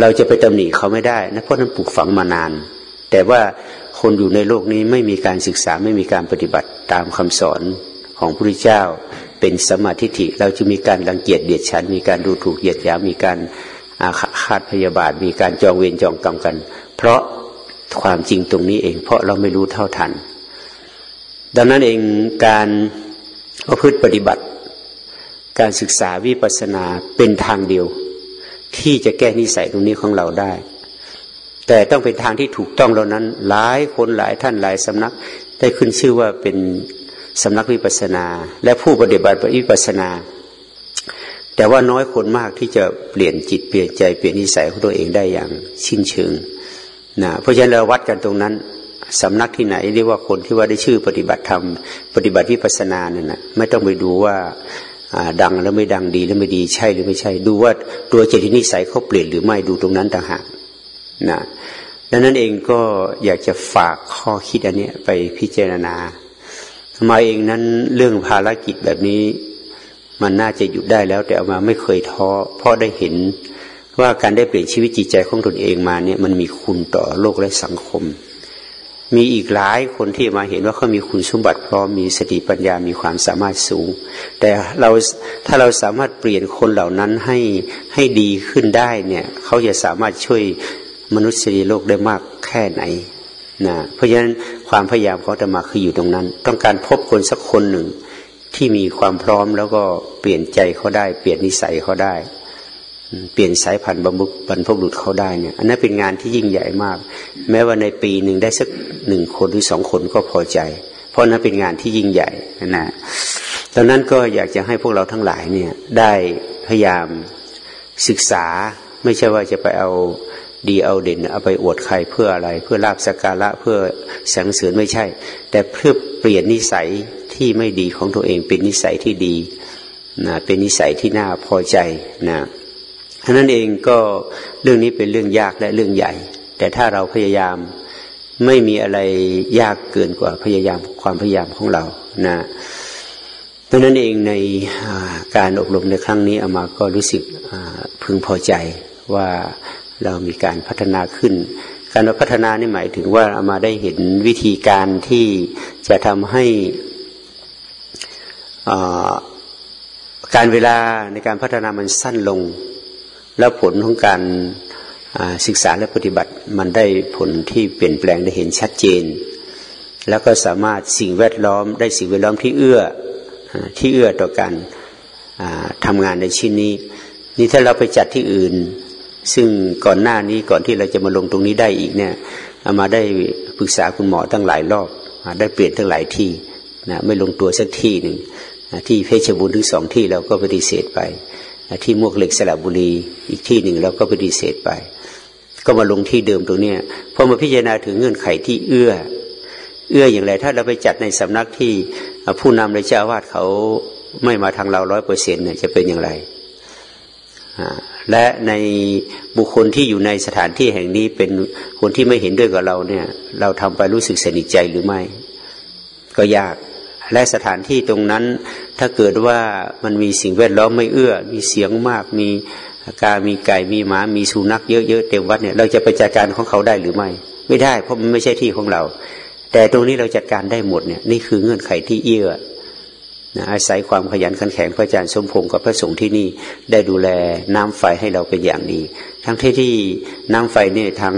เราจะไปตำหนิเขาไม่ได้นะเพราะนั้นปลูกฝังมานาน แต่ว่าคนอยู่ในโลกนี้ไม่มีการศึกษาไม่มีการปฏิบัติตามคำสอนของพระพุทธเจ้า เป็นสมาธิิเราจะมีการรังเกียจเดียดฉัน มีการดูถูกเหยียดหยามมีการอาฆาตพยาบาท มีการจองเวรจองกรรมกัน เพราะความจริงตรงนี้เอง เพราะเราไม่รู้เท่าทัน ดังนั้นเองการประพฤติปฏิบัติ การศึกษาวิปัสสนาเป็นทางเดียว ที่จะแก้นิสัยตรงนี้ของเราได้ แต่ต้องเป็นทางที่ถูกต้องเหล่านั้น หลายคนหลายท่านหลายสำนักได้ขึ้นชื่อว่าเป็นสำนักวิปัสนา และผู้ปฏิบัติวิปัสนา แต่ว่าน้อยคนมากที่จะเปลี่ยนจิตเปลี่ยนใจเปลี่ยนนิสัยของตัวเองได้อย่างชิ้นเชิงนะเพราะฉะนั้นเราวัดกันตรงนั้น สำนักที่ไหนเรียกว่าคนที่ว่าได้ชื่อปฏิบัติธรรม ปฏิบัติวิปัสนาเนี่ยนะไม่ต้องไปดูว่าดังแล้วไม่ดังดีแล้วไม่ดีใช่หรือไม่ใช่ ดูว่าตัวจิตนิสัยเขาเปลี่ยนหรือไม่ดูตรงนั้นต่างหากนะดังนั้นเองก็อยากจะฝากข้อคิดอันนี้ไปพิจารณามาเองนั้นเรื่องภารกิจแบบนี้ มันน่าจะหยุดได้แล้ว แต่เอามาไม่เคยท้อเพราะได้เห็นว่าการได้เปลี่ยนชีวิตจิตใจของตนเองมาเนี่ยมันมีคุณต่อโลกและสังคม มีอีกหลายคนที่มาเห็นว่าเขามีคุณสมบัติพร้อมมีสติปัญญามีความสามารถสูง แต่เราถ้าเราสามารถเปลี่ยนคนเหล่านั้นให้ให้ดีขึ้นได้เนี่ยเขาจะสามารถช่วยมนุษย์โลกได้มากแค่ไหนนะเพราะฉะนั้นความพยายามเขาจะมาคืออยู่ตรงนั้น ต้องการพบคนสักคนหนึ่งที่มีความพร้อมแล้วก็เปลี่ยนใจเขาได้ เปลี่ยนนิสัยเขาได้ เปลี่ยนสายพันธุ์บำบุบรรพบุรุษเขาได้เนี่ยอันนั้นเป็นงานที่ยิ่งใหญ่มาก แม้ว่าในปีหนึ่งได้สัก หนึ่งคนหรือสองคนก็พอใจ เพราะนั้นเป็นงานที่ยิ่งใหญ่นะตอนนั้นก็อยากจะให้พวกเราทั้งหลายเนี่ยได้พยายามศึกษาไม่ใช่ว่าจะไปเอาดีเอาเด่นเอาไปอวดใครเพื่ออะไร เพื่อลาบสการะเพื่อแสงเสริญไม่ใช่ แต่เพื่อเปลี่ยนนิสัยที่ไม่ดีของตัวเองเป็นนิสัยที่ดีนะเป็นนิสัยที่น่าพอใจนะท่านั้นเองก็เรื่องนี้เป็นเรื่องยากและเรื่องใหญ่ แต่ถ้าเราพยายาม ไม่มีอะไรยากเกินกว่าพยายามความพยายามของเรานะดังนั้นเองในการอบรมในครั้งนี้อามาก็รู้สึกพึงพอใจว่าเรามีการพัฒนาขึ้น การพัฒนานี่หมายถึงว่าอามาได้เห็นวิธีการที่จะทำให้การเวลาในการพัฒนามันสั้นลง แล้วผลของการ ศึกษาและปฏิบัติมันได้ผลที่เปลี่ยนแปลงได้เห็นชัดเจน แล้วก็สามารถสิ่งแวดล้อมได้สิ่งแวดล้อมที่เอื้อที่เอื้อต่อการทำงานในชิ้นนี้ นี่ถ้าเราไปจัดที่อื่น ซึ่งก่อนหน้านี้ก่อนที่เราจะมาลงตรงนี้ได้อีกเนี่ยามาได้ปรึกษาคุณหมอตั้งหลายรอบได้เปลี่ยนตั้งหลายที่นะไม่ลงตัวสักที่หนึ่งที่เพชรบุรีถึงสองที่เราก็ปฏิเสธไป ที่มวกเหล็กสระบุรีอีกที่หนึ่งเราก็ปฏิเสธไป ก็มาลงที่เดิมตรงเนี้ยพอมาพิจารณาถึงเงื่อนไขที่เอื้อ เอื้ออย่างไร ถ้าเราไปจัดในสำนักที่ผู้นำในเจ้าวาดเขาไม่มาทางเราร้อยเปอร์เซ็นต์เนี่ยจะเป็นอย่างไร และในบุคคลที่อยู่ในสถานที่แห่งนี้เป็นคนที่ไม่เห็นด้วยกับเราเนี่ย เราทำไปรู้สึกสนิทใจหรือไม่ ก็ยากและสถานที่ตรงนั้นถ้าเกิดว่ามันมีสิ่งแวดล้อมไม่เอื้อ มีเสียงมากมี กามีไก่มีหมา มีสุนัขเยอะๆเต็มวัดเนี่ยเราจะไปจัดการของเขาได้หรือไม่ ไม่ได้ เพราะมันไม่ใช่ที่ของเรา แต่ตรงนี้เราจัดการได้หมดเนี่ยนี่คือเงื่อนไขที่เอื้อนะอาศัยความขยันขันแข็งพระอาจารย์สมพงศ์กับพระสงฆ์ที่นี่ได้ดูแลน้ำไฟให้เราเป็นอย่างดี ทั้งที่ที่น้ำไฟเนี่ยทาง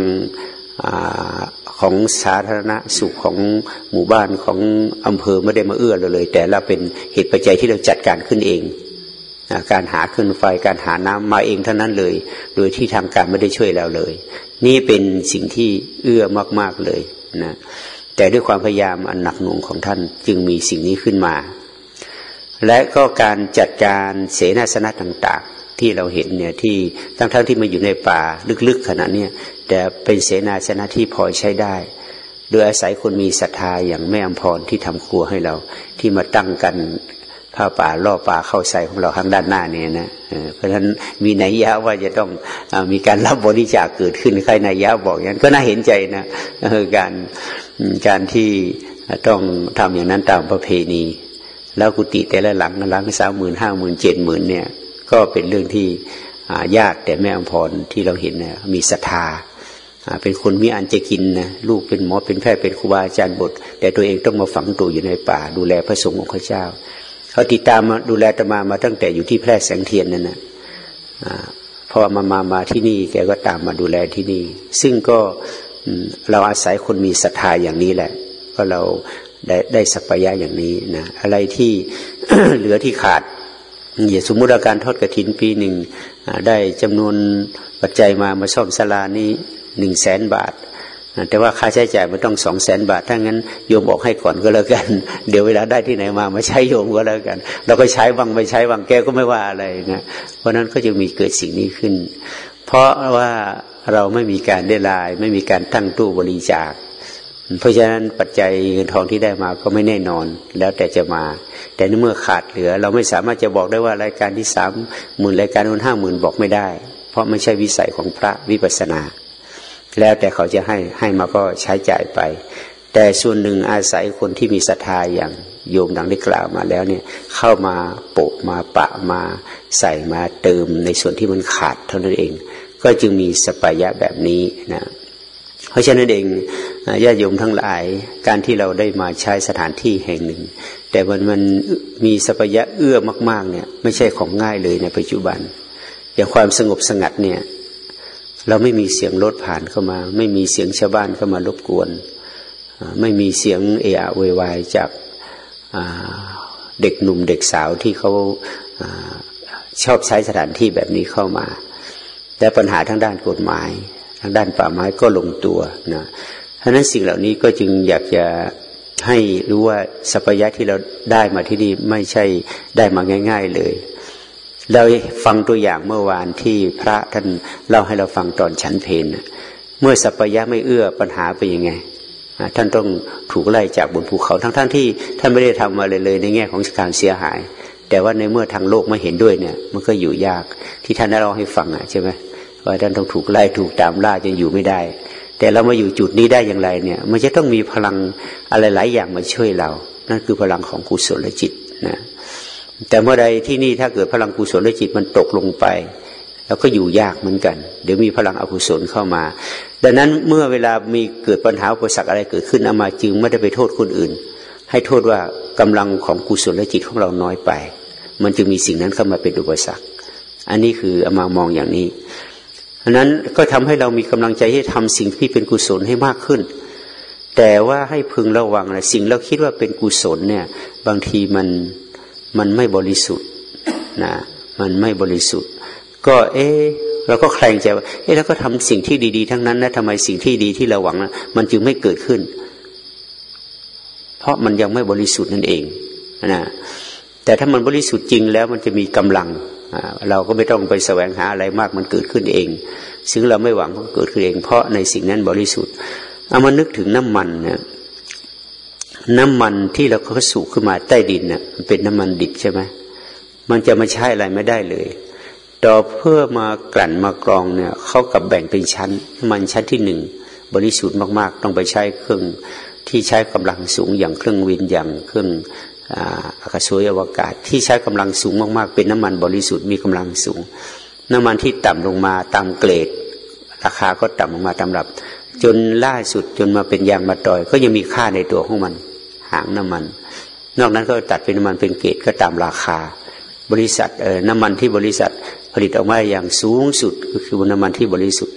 ของสาธารณสุขของหมู่บ้านของอำเภอไม่ได้มาเอื้อเราเลย แต่เราเป็นเหตุปัจจัยที่เราจัดการขึ้นเอง การหาขึ้นไฟการหาน้ำมาเองเท่านั้นเลย โดยที่ทางการไม่ได้ช่วยเราเลย นี่เป็นสิ่งที่เอื้อมากๆเลยนะแต่ด้วยความพยายามอันหนักหน่วงของท่านจึงมีสิ่งนี้ขึ้นมา และก็การจัดการเสนาสนะต่างๆ ที่เราเห็นเนี่ยที่ทั้งๆทที่มาอยู่ในป่าลึกๆขนาดนี้แต่เป็นเสนาสนะที่พอใช้ได้ โดยอาศัยคนมีศรัทธาอย่างแม่อมพรที่ทำครัวให้เราที่มาตั้งกัน ผ้าป่าล่อป่าเข้าใส่ของเราข้างด้านหน้านี่นะเพราะฉะนั้นมีนัยยะว่าจะต้องอมีการรับบริจาคเกิดขึ้นใครนัยยะบอกอย่างนั้นก็น่าเห็นใจนะการการที่ต้องทำอย่างนั้นตามประเพณี แล้วกุฏิแต่ละหลังหลังสามหมื่นห้าหมื่นเจ็ดหมื่นเนี่ย ก็เป็นเรื่องที่ยากแต่แม่อมพรที่เราเห็นนี่ยมีศรัทธาเป็นคนมีอันจะกินนะลูกเป็นหมอเป็นแพทย์เป็นครูบาอาจารย์บท แต่ตัวเองต้องมาฝังตัวอยู่ในป่า ดูแลพระสงฆ์ของพระเจ้า เขาติดตามมาดูแลตมามาตั้งแต่อยู่ที่แพร่แสงเทียนนั่นนะพอมามามาที่นี่แกก็ตามมาดูแลที่นี่ ซึ่งก็เราอาศัยคนมีศรัทธาอย่างนี้แหละ ก็เราได้ได้สัพพยะอย่างนี้นะอะไรที่เหลือที่ขาดอย่าสมมุติาการทอดกระถินปีหนึ่งได้จำนวนปัจจัยมามาซ่อมศาลานี้หนึ่งแสนบาท แต่ว่าค่าใช้จ่ายมันต้องสองแสนบาท ถ้างั้นโยมบอกให้ก่อนก็แล้วกัน เดี๋ยวเวลาได้ที่ไหนมามาใช้โยมก็แล้วกัน เราก็ใช้บางไม่ใช้บางแกก็ไม่ว่าอะไรนะเพราะนั้นก็จะมีเกิดสิ่งนี้ขึ้น เพราะว่าเราไม่มีการได้ลาย ไม่มีการตั้งตู้บริจาค เพราะฉะนั้นปัจจัยเงินทองที่ได้มาก็ไม่แน่นอนแล้วแต่จะมา แต่เมื่อขาดเหลือ เราไม่สามารถจะบอกได้ว่ารายการที่สามหมื่นรายการนู้นห้าหมื่นบอกไม่ได้ เพราะไม่ใช่วิสัยของพระวิปัสสนา แล้วแต่เขาจะให้ให้มาก็ใช้จ่ายไป แต่ส่วนหนึ่งอาศัยคนที่มีศรัทธาอย่างโยมดังได้กล่าวมาแล้วเนี่ยเข้ามาโปะมาปะมาใส่มาเติมในส่วนที่มันขาดเท่านั้นเอง ก็จึงมีสปายะแบบนี้นะเพราะฉะนั้นเองญาติโยมทั้งหลายการที่เราได้มาใช้สถานที่แห่งหนึ่ง แต่มันมันมีสปายะเอื้อมาก ๆเนี่ยไม่ใช่ของง่ายเลยในปัจจุบัน อย่างความสงบสงัดเนี่ย เราไม่มีเสียงรถผ่านเข้ามา ไม่มีเสียงชาวบ้านเข้ามารบกวน ไม่มีเสียงเอะอะววายจากเด็กหนุ่มเด็กสาวที่เขาชอบใช้สถานที่แบบนี้เข้ามาแต่ปัญหาทางด้านกฎหมาย ทางด้านป่าไม้ก็ลงตัวนะเพราะนั้นสิ่งเหล่านี้ก็จึงอยากจะให้รู้ว่าสัพยะที่เราได้มาที่นี่ไม่ใช่ได้มาง่าย ๆเลย เราฟังตัวอย่างเมื่อวานที่พระท่านเล่าให้เราฟังตอนฉันเพนเมื่อสัพยะไม่เอื้อปัญหาไปยังไง ท่านต้องถูกไล่จากบนภูเขาทั้งๆทที่ท่านไม่ได้ทำอะไรเลยในแง่ของการเสียหาย แต่ว่าในเมื่อทางโลกไม่เห็นด้วยเนี่ย มันก็อยู่ยากที่ท่านได้เล่าให้ฟังอะใช่ไหมว่าท่านต้องถูกไล่ถูกตามล่าจนอยู่ไม่ได้ แต่เรามาอยู่จุดนี้ได้อย่างไรเนี่ย มันจะต้องมีพลังอะไรหลายอย่างมาช่วยเรา นั่นคือพลังของกุศลจิตนะ แต่เมื่อใดที่นี่ถ้าเกิดพลังกุศลจิตมันตกลงไป แล้วก็อยู่ยากเหมือนกัน เดี๋ยวมีพลังอกุศลเข้ามา ดังนั้นเมื่อเวลามีเกิดปัญหาอุปสรรคอะไรเกิดขึ้นอามาจึงไม่ได้ไปโทษคนอื่น ให้โทษว่ากำลังของกุศลจิตของเราน้อยไป มันจึงมีสิ่งนั้นเข้ามาเป็นอุปสรรค อันนี้คืออามามองอย่างนี้อันนั้นก็ทำให้เรามีกำลังใจที่ทำสิ่งที่เป็นกุศลให้มากขึ้น แต่ว่าให้พึงระวังนะสิ่งเราคิดว่าเป็นกุศลเนี่ย บางทีมัน มันไม่บริสุทธิ์นะมันไม่บริสุทธิ์ ก็เอ๊เราก็แคลงใจว่าเอ๊แล้วก็ทำสิ่งที่ดีๆ ทั้งนั้นนะทำไมสิ่งที่ดีที่เราหวังนะมันจึงไม่เกิดขึ้น เพราะมันยังไม่บริสุทธิ์นั่นเองนะแต่ถ้ามันบริสุทธิ์จริงแล้วมันจะมีกำลังเราก็ไม่ต้องไปแสวงหาอะไรมากมันเกิดขึ้นเอง ซึ่งเราไม่หวังก็เกิดขึ้นเอง เพราะในสิ่งนั้นบริสุทธิ์เอามานึกถึงน้ำมันเนะ น้ำมันที่เราเขาสูบขึ้นมาใต้ดินนะ่ยมันเป็นน้ำมันดิบใช่ไหมมันจะมาใช้อะไรไม่ได้เลยต่อเพื่อมากลั่นมากรองเนี่ยเขากับแบ่งเป็นชั้นน้ำมันชั้นที่หนึ่งบริสุทธิ์มากๆ ต้องไปใช้เครื่องที่ใช้กำลังสูงอย่างเครื่องวินอย่างเครื่องอากาศยอวกาศ ที่ใช้กำลังสูงมากๆ เป็นน้ำมันบริสุทธิ์มีกำลังสูง น้ำมันที่ต่ำลงมาตามเกรด ราคาก็ต่ำลงมาตามรับ จนล่าสุดจนมาเป็นยางมาตอย ก็ยังมีค่าในตัวของมัน หางน้ำมัน นอกนั้นก็ตัดเป็นน้ำมันเป็นเกรดก็ตามราคา บริษัทเออน้ำมันที่บริษัทผลิตออกมาอย่างสูงสุดก็คือน้ำมันที่บริสุทธิ์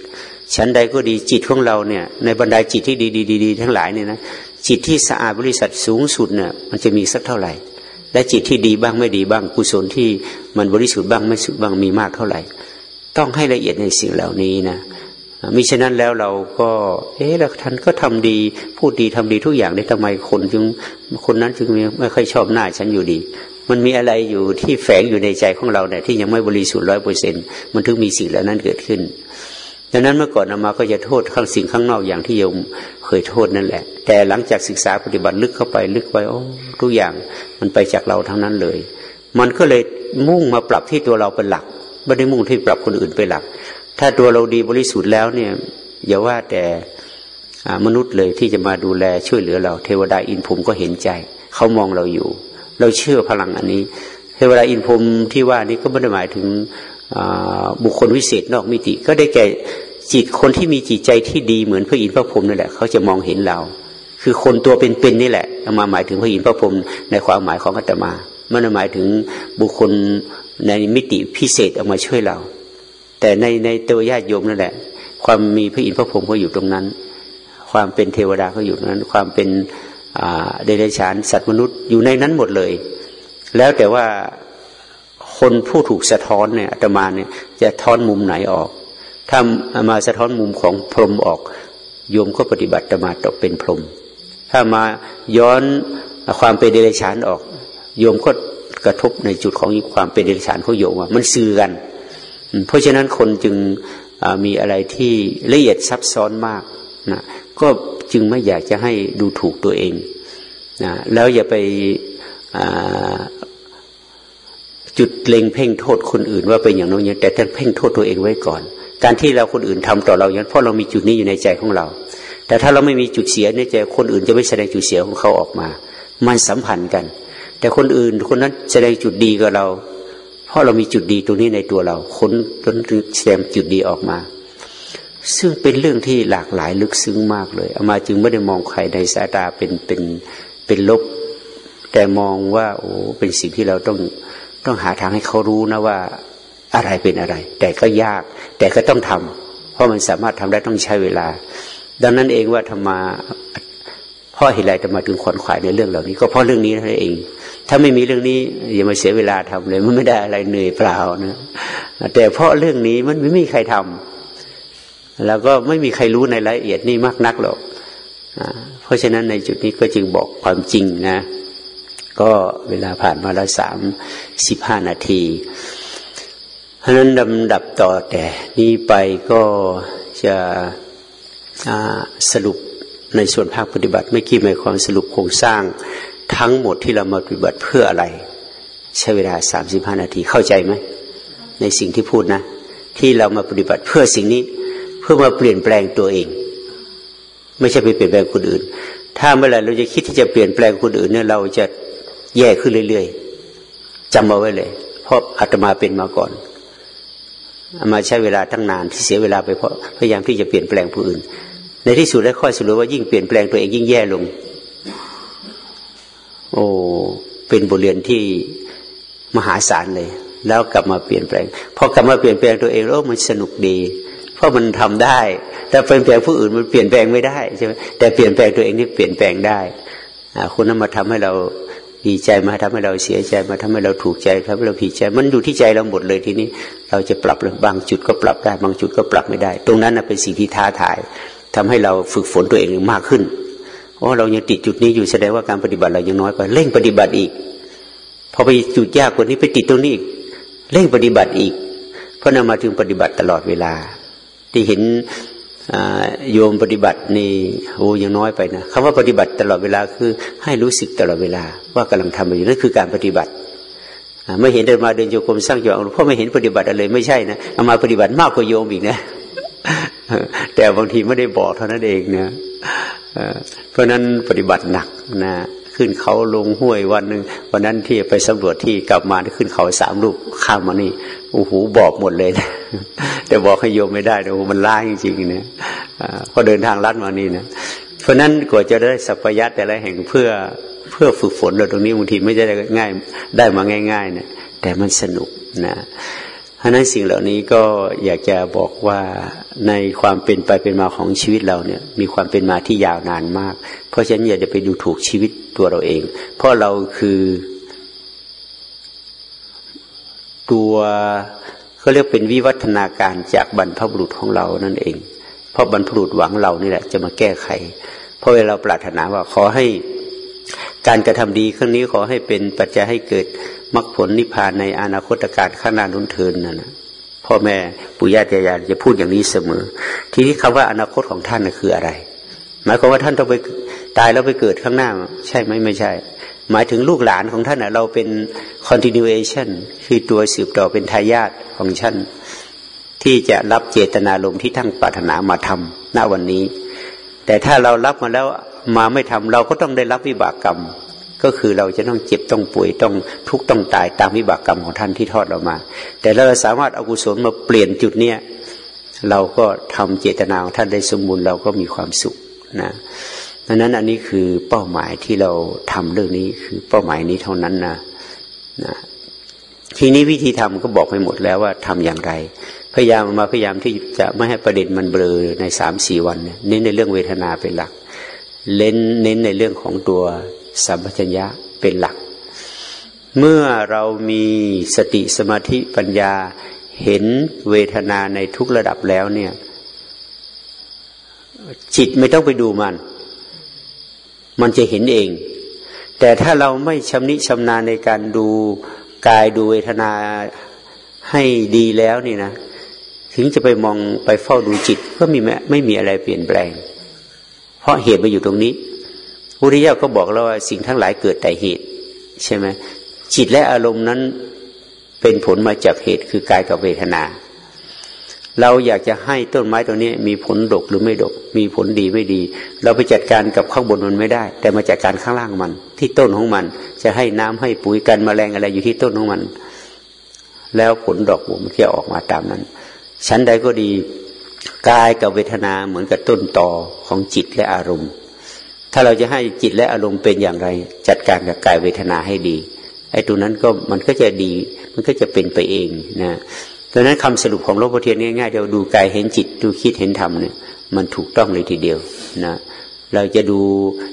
ชั้นใดก็ดีจิตของเราเนี่ย ในบรรดาจิตที่ดีๆทั้งหลายเนี่ยนะจิตที่สะอาดบริสัทสูงสุดเนี่ยมันจะมีสักเท่าไหร่ และจิตที่ดีบ้างไม่ดีบ้างกุศลที่มันบริสุทธิ์บ้างไม่สุดบ้างมีมากเท่าไหร่ ต้องให้ละเอียดในสิ่งเหล่านี้นะ มิฉะนั้นแล้วเราก็ เอ๊ะแล้วท่านก็ทำดี พูดดีทำดีทุกอย่างได้ทำไมคนจึงคนนั้นจึงไม่ค่อยชอบหน้าฉันอยู่ดี มันมีอะไรอยู่ที่แฝงอยู่ในใจของเราเนี่ยที่ยังไม่บริสุทธิ์ร้อยเปอร์เซ็นมันถึงมีสิ่งเหล่านั้นเกิดขึ้นดังนั้นเมื่อก่อนอามาก็จะโทษข้างสิ่งข้างนอกอย่างที่โยมเคยโทษนั่นแหละ แต่หลังจากศึกษาปฏิบัติลึกเข้าไปลึกไปโอ้ทุกอย่างมันไปจากเราทั้งนั้นเลย มันก็เลยมุ่งมาปรับที่ตัวเราเป็นหลักไม่ได้มุ่งที่ปรับคนอื่นเป็นหลัก ถ้าตัวเราดีบริสุทธิ์แล้วเนี่ย อย่าว่าแต่มนุษย์เลยที่จะมาดูแลช่วยเหลือเรา เทวดาอินภูมิก็เห็นใจ เขามองเราอยู่ เราเชื่อพลังอันนี้ เทวดาอินภูมิที่ว่านี้ก็ไม่ได้หมายถึงบุคคลวิเศษนอกมิติ ก็ได้แก่จิตคนที่มีจิตใจที่ดีเหมือนพระอินทร์พระพรหมนั่นแหละเขาจะมองเห็นเรา คือคนตัวเป็นๆนี่แหละมาหมายถึงพระอินทร์พระพรหมในความหมายของอาตมาไม่ได้หมายถึงบุคคลในมิติพิเศษออกมาช่วยเรา แต่ในในตัวญาติโยมนั่นแหละ ความมีพระอินทร์พระพรหมก็อยู่ตรงนั้น ความเป็นเทวดาก็อยู่ตรงนั้น ความเป็นเดรัจฉานสัตว์มนุษย์อยู่ในนั้นหมดเลย แล้วแต่ว่าคนผู้ถูกสะท้อนเนี่ยอาตมาเนี่ยจะท้อนมุมไหนออก ถ้ามาสะท้อนมุมของพรหมออก โยมก็ปฏิบัติตมาตกเป็นพรหมถ้ามาย้อนความเป็นเดรัจฉานออก โยมก็กระทบในจุดของความเป็นเดรัจฉานของโยมว่ามันสื่อกัน เพราะฉะนั้นคนจึงมีอะไรที่ละเอียดซับซ้อนมากนะก็จึงไม่อยากจะให้ดูถูกตัวเองนะแล้วอย่าไปจุดเล็งเพ่งโทษคนอื่นว่าเป็นอย่างน้นอย่างแต่ท่านเพ่งโทษตัวเองไว้ก่อน การที่เราคนอื่นทำต่อเราอย่างนั้นเพราะเรามีจุดนี้อยู่ในใจของเรา แต่ถ้าเราไม่มีจุดเสียในใจคนอื่นจะไม่แสดงจุดเสียของเขาออกมา มันสัมพันธ์กัน แต่คนอื่นคนนั้นแสดงจุดดีกับเรา ราะเรามีจุดดีตรงนี้ในตัวเราคนนั้นแสดงจุดดีออกมา ซึ่งเป็นเรื่องที่หลากหลายลึกซึ้งมากเลยเอามาจึงไม่ได้มองใครในสายตาเป็นเป็นเป็นลบ แต่มองว่า โอ้เป็นสิ่งที่เราต้องต้องหาทางให้เขารู้นะว่าอะไรเป็นอะไร แต่ก็ยาก แต่ก็ต้องทำเพราะมันสามารถทำได้ต้องใช้เวลา ดังนั้นเองว่าธรรมาพ่อเห็นอะไรธรรมาถึงขวนขวายในเรื่องเหล่านี้ ก็เพราะเรื่องนี้นั่นเอง ถ้าไม่มีเรื่องนี้อย่ามาเสียเวลาทำเลย มันไม่ได้อะไรเหนื่อยเปล่านะแต่เพราะเรื่องนี้มันไม่มีใครทำแล้วก็ไม่มีใครรู้ในรายละเอียดนี่มากนักหรอกเพราะฉะนั้นในจุดนี้ก็จึงบอกความจริงนะ ก็เวลาผ่านมาแล้วสามสิบห้านาทีเพราะนั้นลำดับต่อแต่นี้ไปก็จะสรุปในส่วนภาคปฏิบัติไม่กี่หมายความสรุปโครงสร้าง ทั้งหมดที่เรามาปฏิบัติเพื่ออะไร ใช้เวลาสามสิบห้านาทีเข้าใจไหมในสิ่งที่พูดนะ ที่เรามาปฏิบัติเพื่อสิ่งนี้ เพื่อมาเปลี่ยนแปลงตัวเอง ไม่ใช่ไปเปลี่ยนแปลงคนอื่น ถ้าเมื่อไหร่เราจะคิดที่จะเปลี่ยนแปลงคนอื่นเนี่ยเราจะแย่ขึ้นเรื่อยๆจำเอาไว้เลย เพราะอาตมาเป็นมาก่อนมาใช้เวลาตั้งนานที่เสียเวลาไปเพราะพยายามที่จะเปลี่ยนแปลงผู้อื่น ในที่สุดได้ค่อยสรุปว่ายิ่งเปลี่ยนแปลงตัวเองยิ่งแย่ลง โอ้เป็นบทเรียนที่มหาศาลเลย แล้วกลับมาเปลี่ยนแปลงพอกลับมาเปลี่ยนแปลงตัวเองแล้วมันสนุกดี เพราะมันทำได้ แต่เปลี่ยนแปลงผู้อื่นมันเปลี่ยนแปลงไม่ได้ใช่ไหมแต่เปลี่ยนแปลงตัวเองนี่เปลี่ยนแปลงได้คุณนั้นมาทำให้เราดีใจมาทำให้เราเสียใจมาทำให้เราถูกใจทำให้เราผิดใจ มันอยู่ที่ใจเราหมดเลยทีนี้ เราจะปรับหรือบางจุดก็ปรับได้ บางจุดก็ปรับไม่ได้ ตรงนั้นเป็นสิ่งที่ท้าทายทำให้เราฝึกฝนตัวเองมากขึ้น เพราเรายังติดจุดนี้อยู่แสดงว่าการปฏิบัติเรายังน้อยไปเร่งปฏิบัติอีก พอไปจุดยากกว่านี้ไปติดตรงนี้อีกเร่งปฏิบัติอีก เพราะนำมาถึงปฏิบัติตลอดเวลา ที่เห็นโยมปฏิบัตินี่โอ้ยังน้อยไปนะคำว่าปฏิบัติตลอดเวลาคือ ให้รู้สึกตลอดเวลา ว่ากำลังทำอยู่นั่นคือการปฏิบัติไม่เห็นเดินมาเดินโยกมสร้างโยมเพราะไม่เห็นปฏิบัติอะไรไม่ใช่นะเอามาปฏิบัติมากกว่าโยมอีกนะแต่บางทีไม่ได้บอกเท่านั้นเองนะ เพราะนั้นปฏิบัติหนักนะขึ้นเขาลงห้วยวันหนึ่งวันนั้นที่ไปสำรวจที่กลับมาขึ้นเขาสามลูกข้ามมานี่โอ้โหบอกหมดเลยนะแต่บอกให้โยมไม่ได้โอ้มันล้าจริงๆนะพอเดินทางลัดมานี่นะเพราะนั้นกว่าจะได้สัพยัตแต่ละแห่งเพื่อเพื่อฝึกฝนเราตรงนี้บางทีไม่ได้ง่ายได้มาง่ายๆเนะแต่มันสนุกนะ ราะนั้นสิ่งเหล่านี้ก็อยากจะบอกว่าในความเป็นไปเป็นมาของชีวิตเราเนี่ย มีความเป็นมาที่ยาวนานมาก เพราะฉะนั้นอย่าจะไปดูถูกชีวิตตัวเราเอง เพราะเราคือตัวเขาเรียกเป็นวิวัฒนาการจากบรรพบุรุษของเรานั่นเอง เพราะบรรพบุรุษหวังเรานี่แหละจะมาแก้ไข เพราะเวลาปรารถนาว่าขอให้ การกระทำดีครั้งนี้ขอให้เป็นปัจจัยให้เกิดมรรคผลนิพพานในอนาคตการข้างหน้านุนเทินนั่นนะพ่อแม่ปู่ย่าตายายจะพูดอย่างนี้เสมอ ทีนี้คำว่าอนาคตของท่านคืออะไร หมายความว่าท่านต้องไปตายแล้วไปเกิดข้างหน้า ใช่ไหมไม่ใช่ หมายถึงลูกหลานของท่านเราเป็น continuation คือตัวสืบต่อเป็นทายาทของท่านที่จะรับเจตนาลมที่ทั้งปรารถนามาทำณวันนี้ แต่ถ้าเรารับมาแล้ว มาไม่ทำเราก็ต้องได้รับวิบากกรรม ก็คือเราจะต้องเจ็บต้องป่วยต้องทุกข์ต้องตายตามวิบากกรรมของท่านที่ทอดเรามา แต่เราสามารถเอากุศลมาเปลี่ยนจุดเนี้ยเราก็ทำเจตนาของท่านได้สมบูรณ์เราก็มีความสุขนะดังนั้นอันนี้คือเป้าหมายที่เราทำเรื่องนี้คือเป้าหมายนี้เท่านั้นนะนะทีนี้วิธีทำก็บอกไปหมดแล้วว่าทำอย่างไร พยายามมาพยายามที่จะไม่ให้ประเด็นมันเบลอในสามสี่วันเน้นในเรื่องเวทนาเป็นหลัก เน้นเน้นในเรื่องของตัวสัมปชัญญะเป็นหลัก เมื่อเรามีสติสมาธิปัญญาเห็นเวทนาในทุกระดับแล้วเนี่ย จิตไม่ต้องไปดูมัน มันจะเห็นเอง แต่ถ้าเราไม่ชำนิชำนาญในการดูกายดูเวทนาให้ดีแล้วนี่นะ ถึงจะไปมองไปเฝ้าดูจิตก็มีไม่มีอะไรเปลี่ยนแปลง เพราะเหตุมาอยู่ตรงนี้พุทธิยาก็บอกแล้วว่าสิ่งทั้งหลายเกิดแต่เหตุ ใช่ไหมจิตและอารมณ์นั้นเป็นผลมาจากเหตุคือกายกับเวทนา เราอยากจะให้ต้นไม้ตัวนี้มีผลดกหรือไม่ดก มีผลดีไม่ดี เราไปจัดการกับข้างบนมันไม่ได้ แต่มาจัดการข้างล่างมัน ที่ต้นของมัน จะให้น้ำให้ปุ๋ยกันแมลงอะไรอยู่ที่ต้นของมัน แล้วผลดอกมันจะออกมาตามนั้นชั้นใดก็ดี กายกับเวทนาเหมือนกับต้นต่อของจิตและอารมณ์ ถ้าเราจะให้จิตและอารมณ์เป็นอย่างไร จัดการกับกายเวทนาให้ดีไอ้ตัวนั้นก็มันก็จะดี มันก็จะเป็นไปเองนะดังนั้นคำสรุปของหลวงพ่อเทียนง่ายๆเดียวดูกายเห็นจิตดูคิดเห็นธรรมเนี่ยมันถูกต้องเลยทีเดียวนะเราจะดู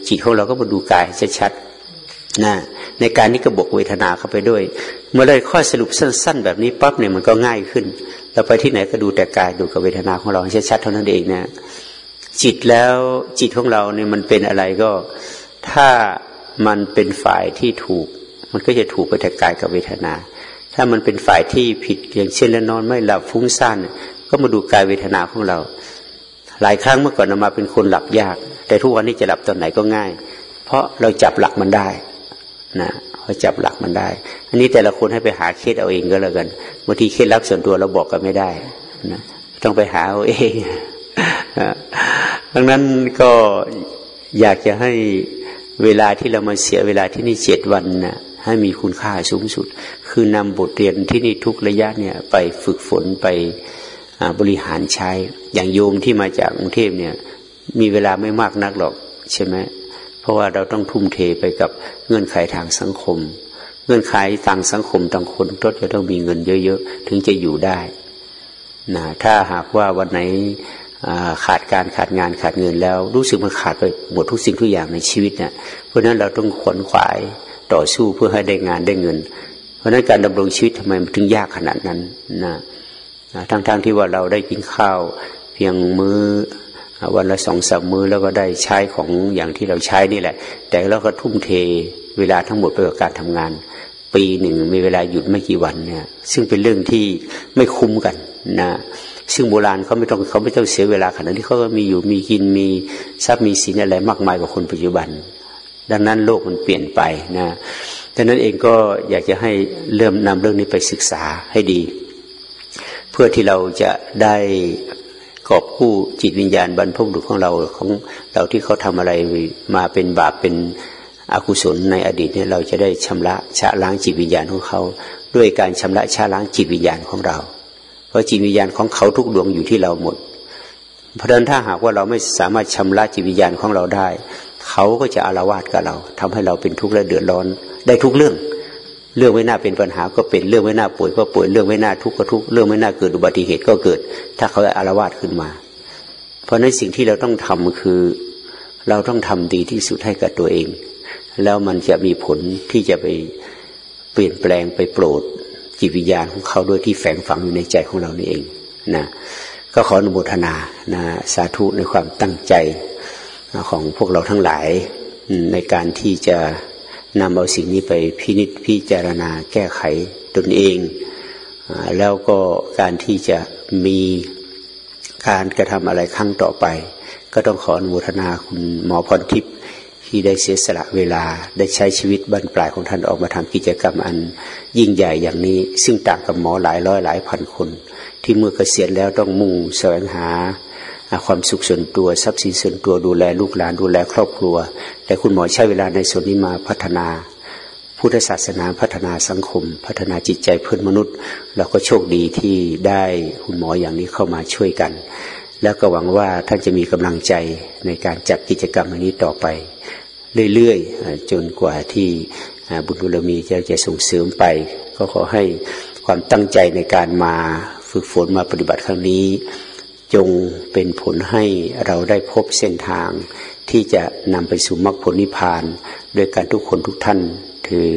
จิตของเราก็มาดูกายชัดๆนะในการนี้ก็บวกเวทนาเข้าไปด้วย เมื่อได้ข้อสรุปสั้น ๆ แบบนี้ปั๊บเนี่ยมันก็ง่ายขึ้น เราไปที่ไหนก็ดูแต่กายดูกับเวทนาของเราชัดๆเท่านั้นเองนะจิตแล้วจิตของเราเนี่ยมันเป็นอะไรก็ ถ้ามันเป็นฝ่ายที่ถูก มันก็จะถูกไปแต่กายกับเวทนา ถ้ามันเป็นฝ่ายที่ผิดอย่างเช่นแล้วนอนไม่หลับฟุ้งซ่านก็มาดูกายเวทนาของเรา หลายครั้งเมื่อก่อนมาเป็นคนหลับยาก แต่ทุกวันนี้จะหลับตอนไหนก็ง่าย เพราะเราจับหลักมันได้นะเราจับหลักมันได้ อันนี้แต่ละคนให้ไปหาเคสเอาเองก็แล้วกันางทีเคล็ดลับส่วนตัวเราบอกกันไม่ได้นะต้องไปหาเอาเองดังนั้นก็อยากจะให้เวลาที่เรามาเสียเวลาที่นี่เจ็ดวันนะให้มีคุณค่าสูงสุด คือนำบทเรียนที่นี่ทุกระยะเนี่ย ไปฝึกฝนไปบริหารใช้ อย่างโยมที่มาจากกรุงเทพเนี่ย มีเวลาไม่มากนักหรอกใช่ไหมเพราะว่าเราต้องทุ่มเทไปกับเงื่อนไขทางสังคม งื่อนไขทางสังคมต่างคนก็จะต้องมีเงินเยอะๆ ถึงจะอยู่ได้นะถ้าหากว่าวันไหนขาดการขาดงานขาดเงินแล้ว รู้สึกมันขาดไปหมดทุกสิ่งทุกอย่างในชีวิตเนะี่ยเพราะนั้นเราต้องขวนขวายต่อสู้เพื่อให้ได้งานได้เงิน เพราะนั้นการดำรงชีวิตทำไมมันถึงยากขนาดนั้นนะทั้งๆทที่ว่าเราได้กินข้าว เพียงมื้อวันละสองสามมือแล้วก็ได้ใช้ของอย่างที่เราใช้นี่แหละ แต่เราก็ทุ่มเทเวลาทั้งหมดไปกับการทำงาน ปีหนึ่งมีเวลาหยุดไม่กี่วันเนี่ย ซึ่งเป็นเรื่องที่ไม่คุ้มกันนะซึ่งโบราณเขาไม่ต้องเขาไม่ต้องเสียเวลาขนาดที่เขาก็มีอยู่มีกินมีทรัพย์มีสินอะไรมากมายกว่าคนปัจจุบัน ดังนั้นโลกมันเปลี่ยนไปนะดังนั้นเองก็อยากจะให้เริ่มนำเรื่องนี้ไปศึกษาให้ดี เพื่อที่เราจะได้กอบกู้จิตวิญญาณบรรพบุรุษของเราของเราที่เขาทำอะไรมาเป็นบาปเป็น อกุศลในอดีตเนี่ยเราจะได้ชำระชะล้างจิตวิญญาณของเขา ด้วยการชำระชะล้างจิตวิญญาณของเรา เพราะจิตวิญญาณของเขาทุกดวงอยู่ที่เราหมด เพราะฉะนั้นถ้าหากว่าเราไม่สามารถชำระจิตวิญญาณของเราได้ เขาก็จะอารวาสกับเราทำให้เราเป็นทุกข์และเดือดร้อนได้ทุกเรื่อง เรื่องไม่น่าเป็นปัญหาก็เป็นเรื่องไม่น่าป่วยก็ป่วยเรื่องไม่น่าทุกข์ก็ทุกข์เรื่องไม่น่าเกิดอุบัติเหตุก็เกิด ถ้าเขาอารวาสขึ้นมา เพราะนั้นสิ่งที่เราต้องทำคือเราต้องทำดีที่สุดให้กับตัวเอง แล้วมันจะมีผลที่จะไปเปลี่ยนแปลงไปโปรดจิตวิญญาณของเขาด้วยที่แฝงฝังอยู่ในใจของเรานี่เองนะก็ขออนุโมทนานะสาธุในความตั้งใจของพวกเราทั้งหลายในการที่จะนำเอาสิ่งนี้ไปพินิจพิจารณาแก้ไขตนเอง แล้วก็การที่จะมีการกระทำอะไรครั้งต่อไป ก็ต้องขออนุโมทนาคุณหมอพรทิพย์ ที่ได้เสียสละเวลาได้ใช้ชีวิตบรรปลายของท่านออกมาทำกิจกรรมอัน ยิ่งใหญ่อย่างนี้ ซึ่งต่างกับหมอหลายร้อยหลายพันคน ที่เมื่อเกษียณแล้วต้องมุ่งแสวงหาความสุขส่วนตัวทรัพย์สินส่วนตัวดูแลลูกหลานดูแลครอบครัว แต่คุณหมอใช้เวลาในส่วนนี้มาพัฒนา พุทธศาสนาพัฒนาสังคม พัฒนาจิตใจเพื่อนมนุษย์ เราก็โชคดีที่ได้คุณหมออย่างนี้เข้ามาช่วยกัน แล้วก็หวังว่าท่านจะมีกำลังใจในการจัดกิจกรรมอันนี้ต่อไป เรื่อยๆจนกว่าที่บุญบุรมีจะจะส่งเสริมไป ก็ขอให้ความตั้งใจในการมาฝึกฝนมาปฏิบัติครั้งนี้ จงเป็นผลให้เราได้พบเส้นทาง ที่จะนำไปสู่มรรคผลนิพพาน ด้วยการทุกคนทุกท่านถือ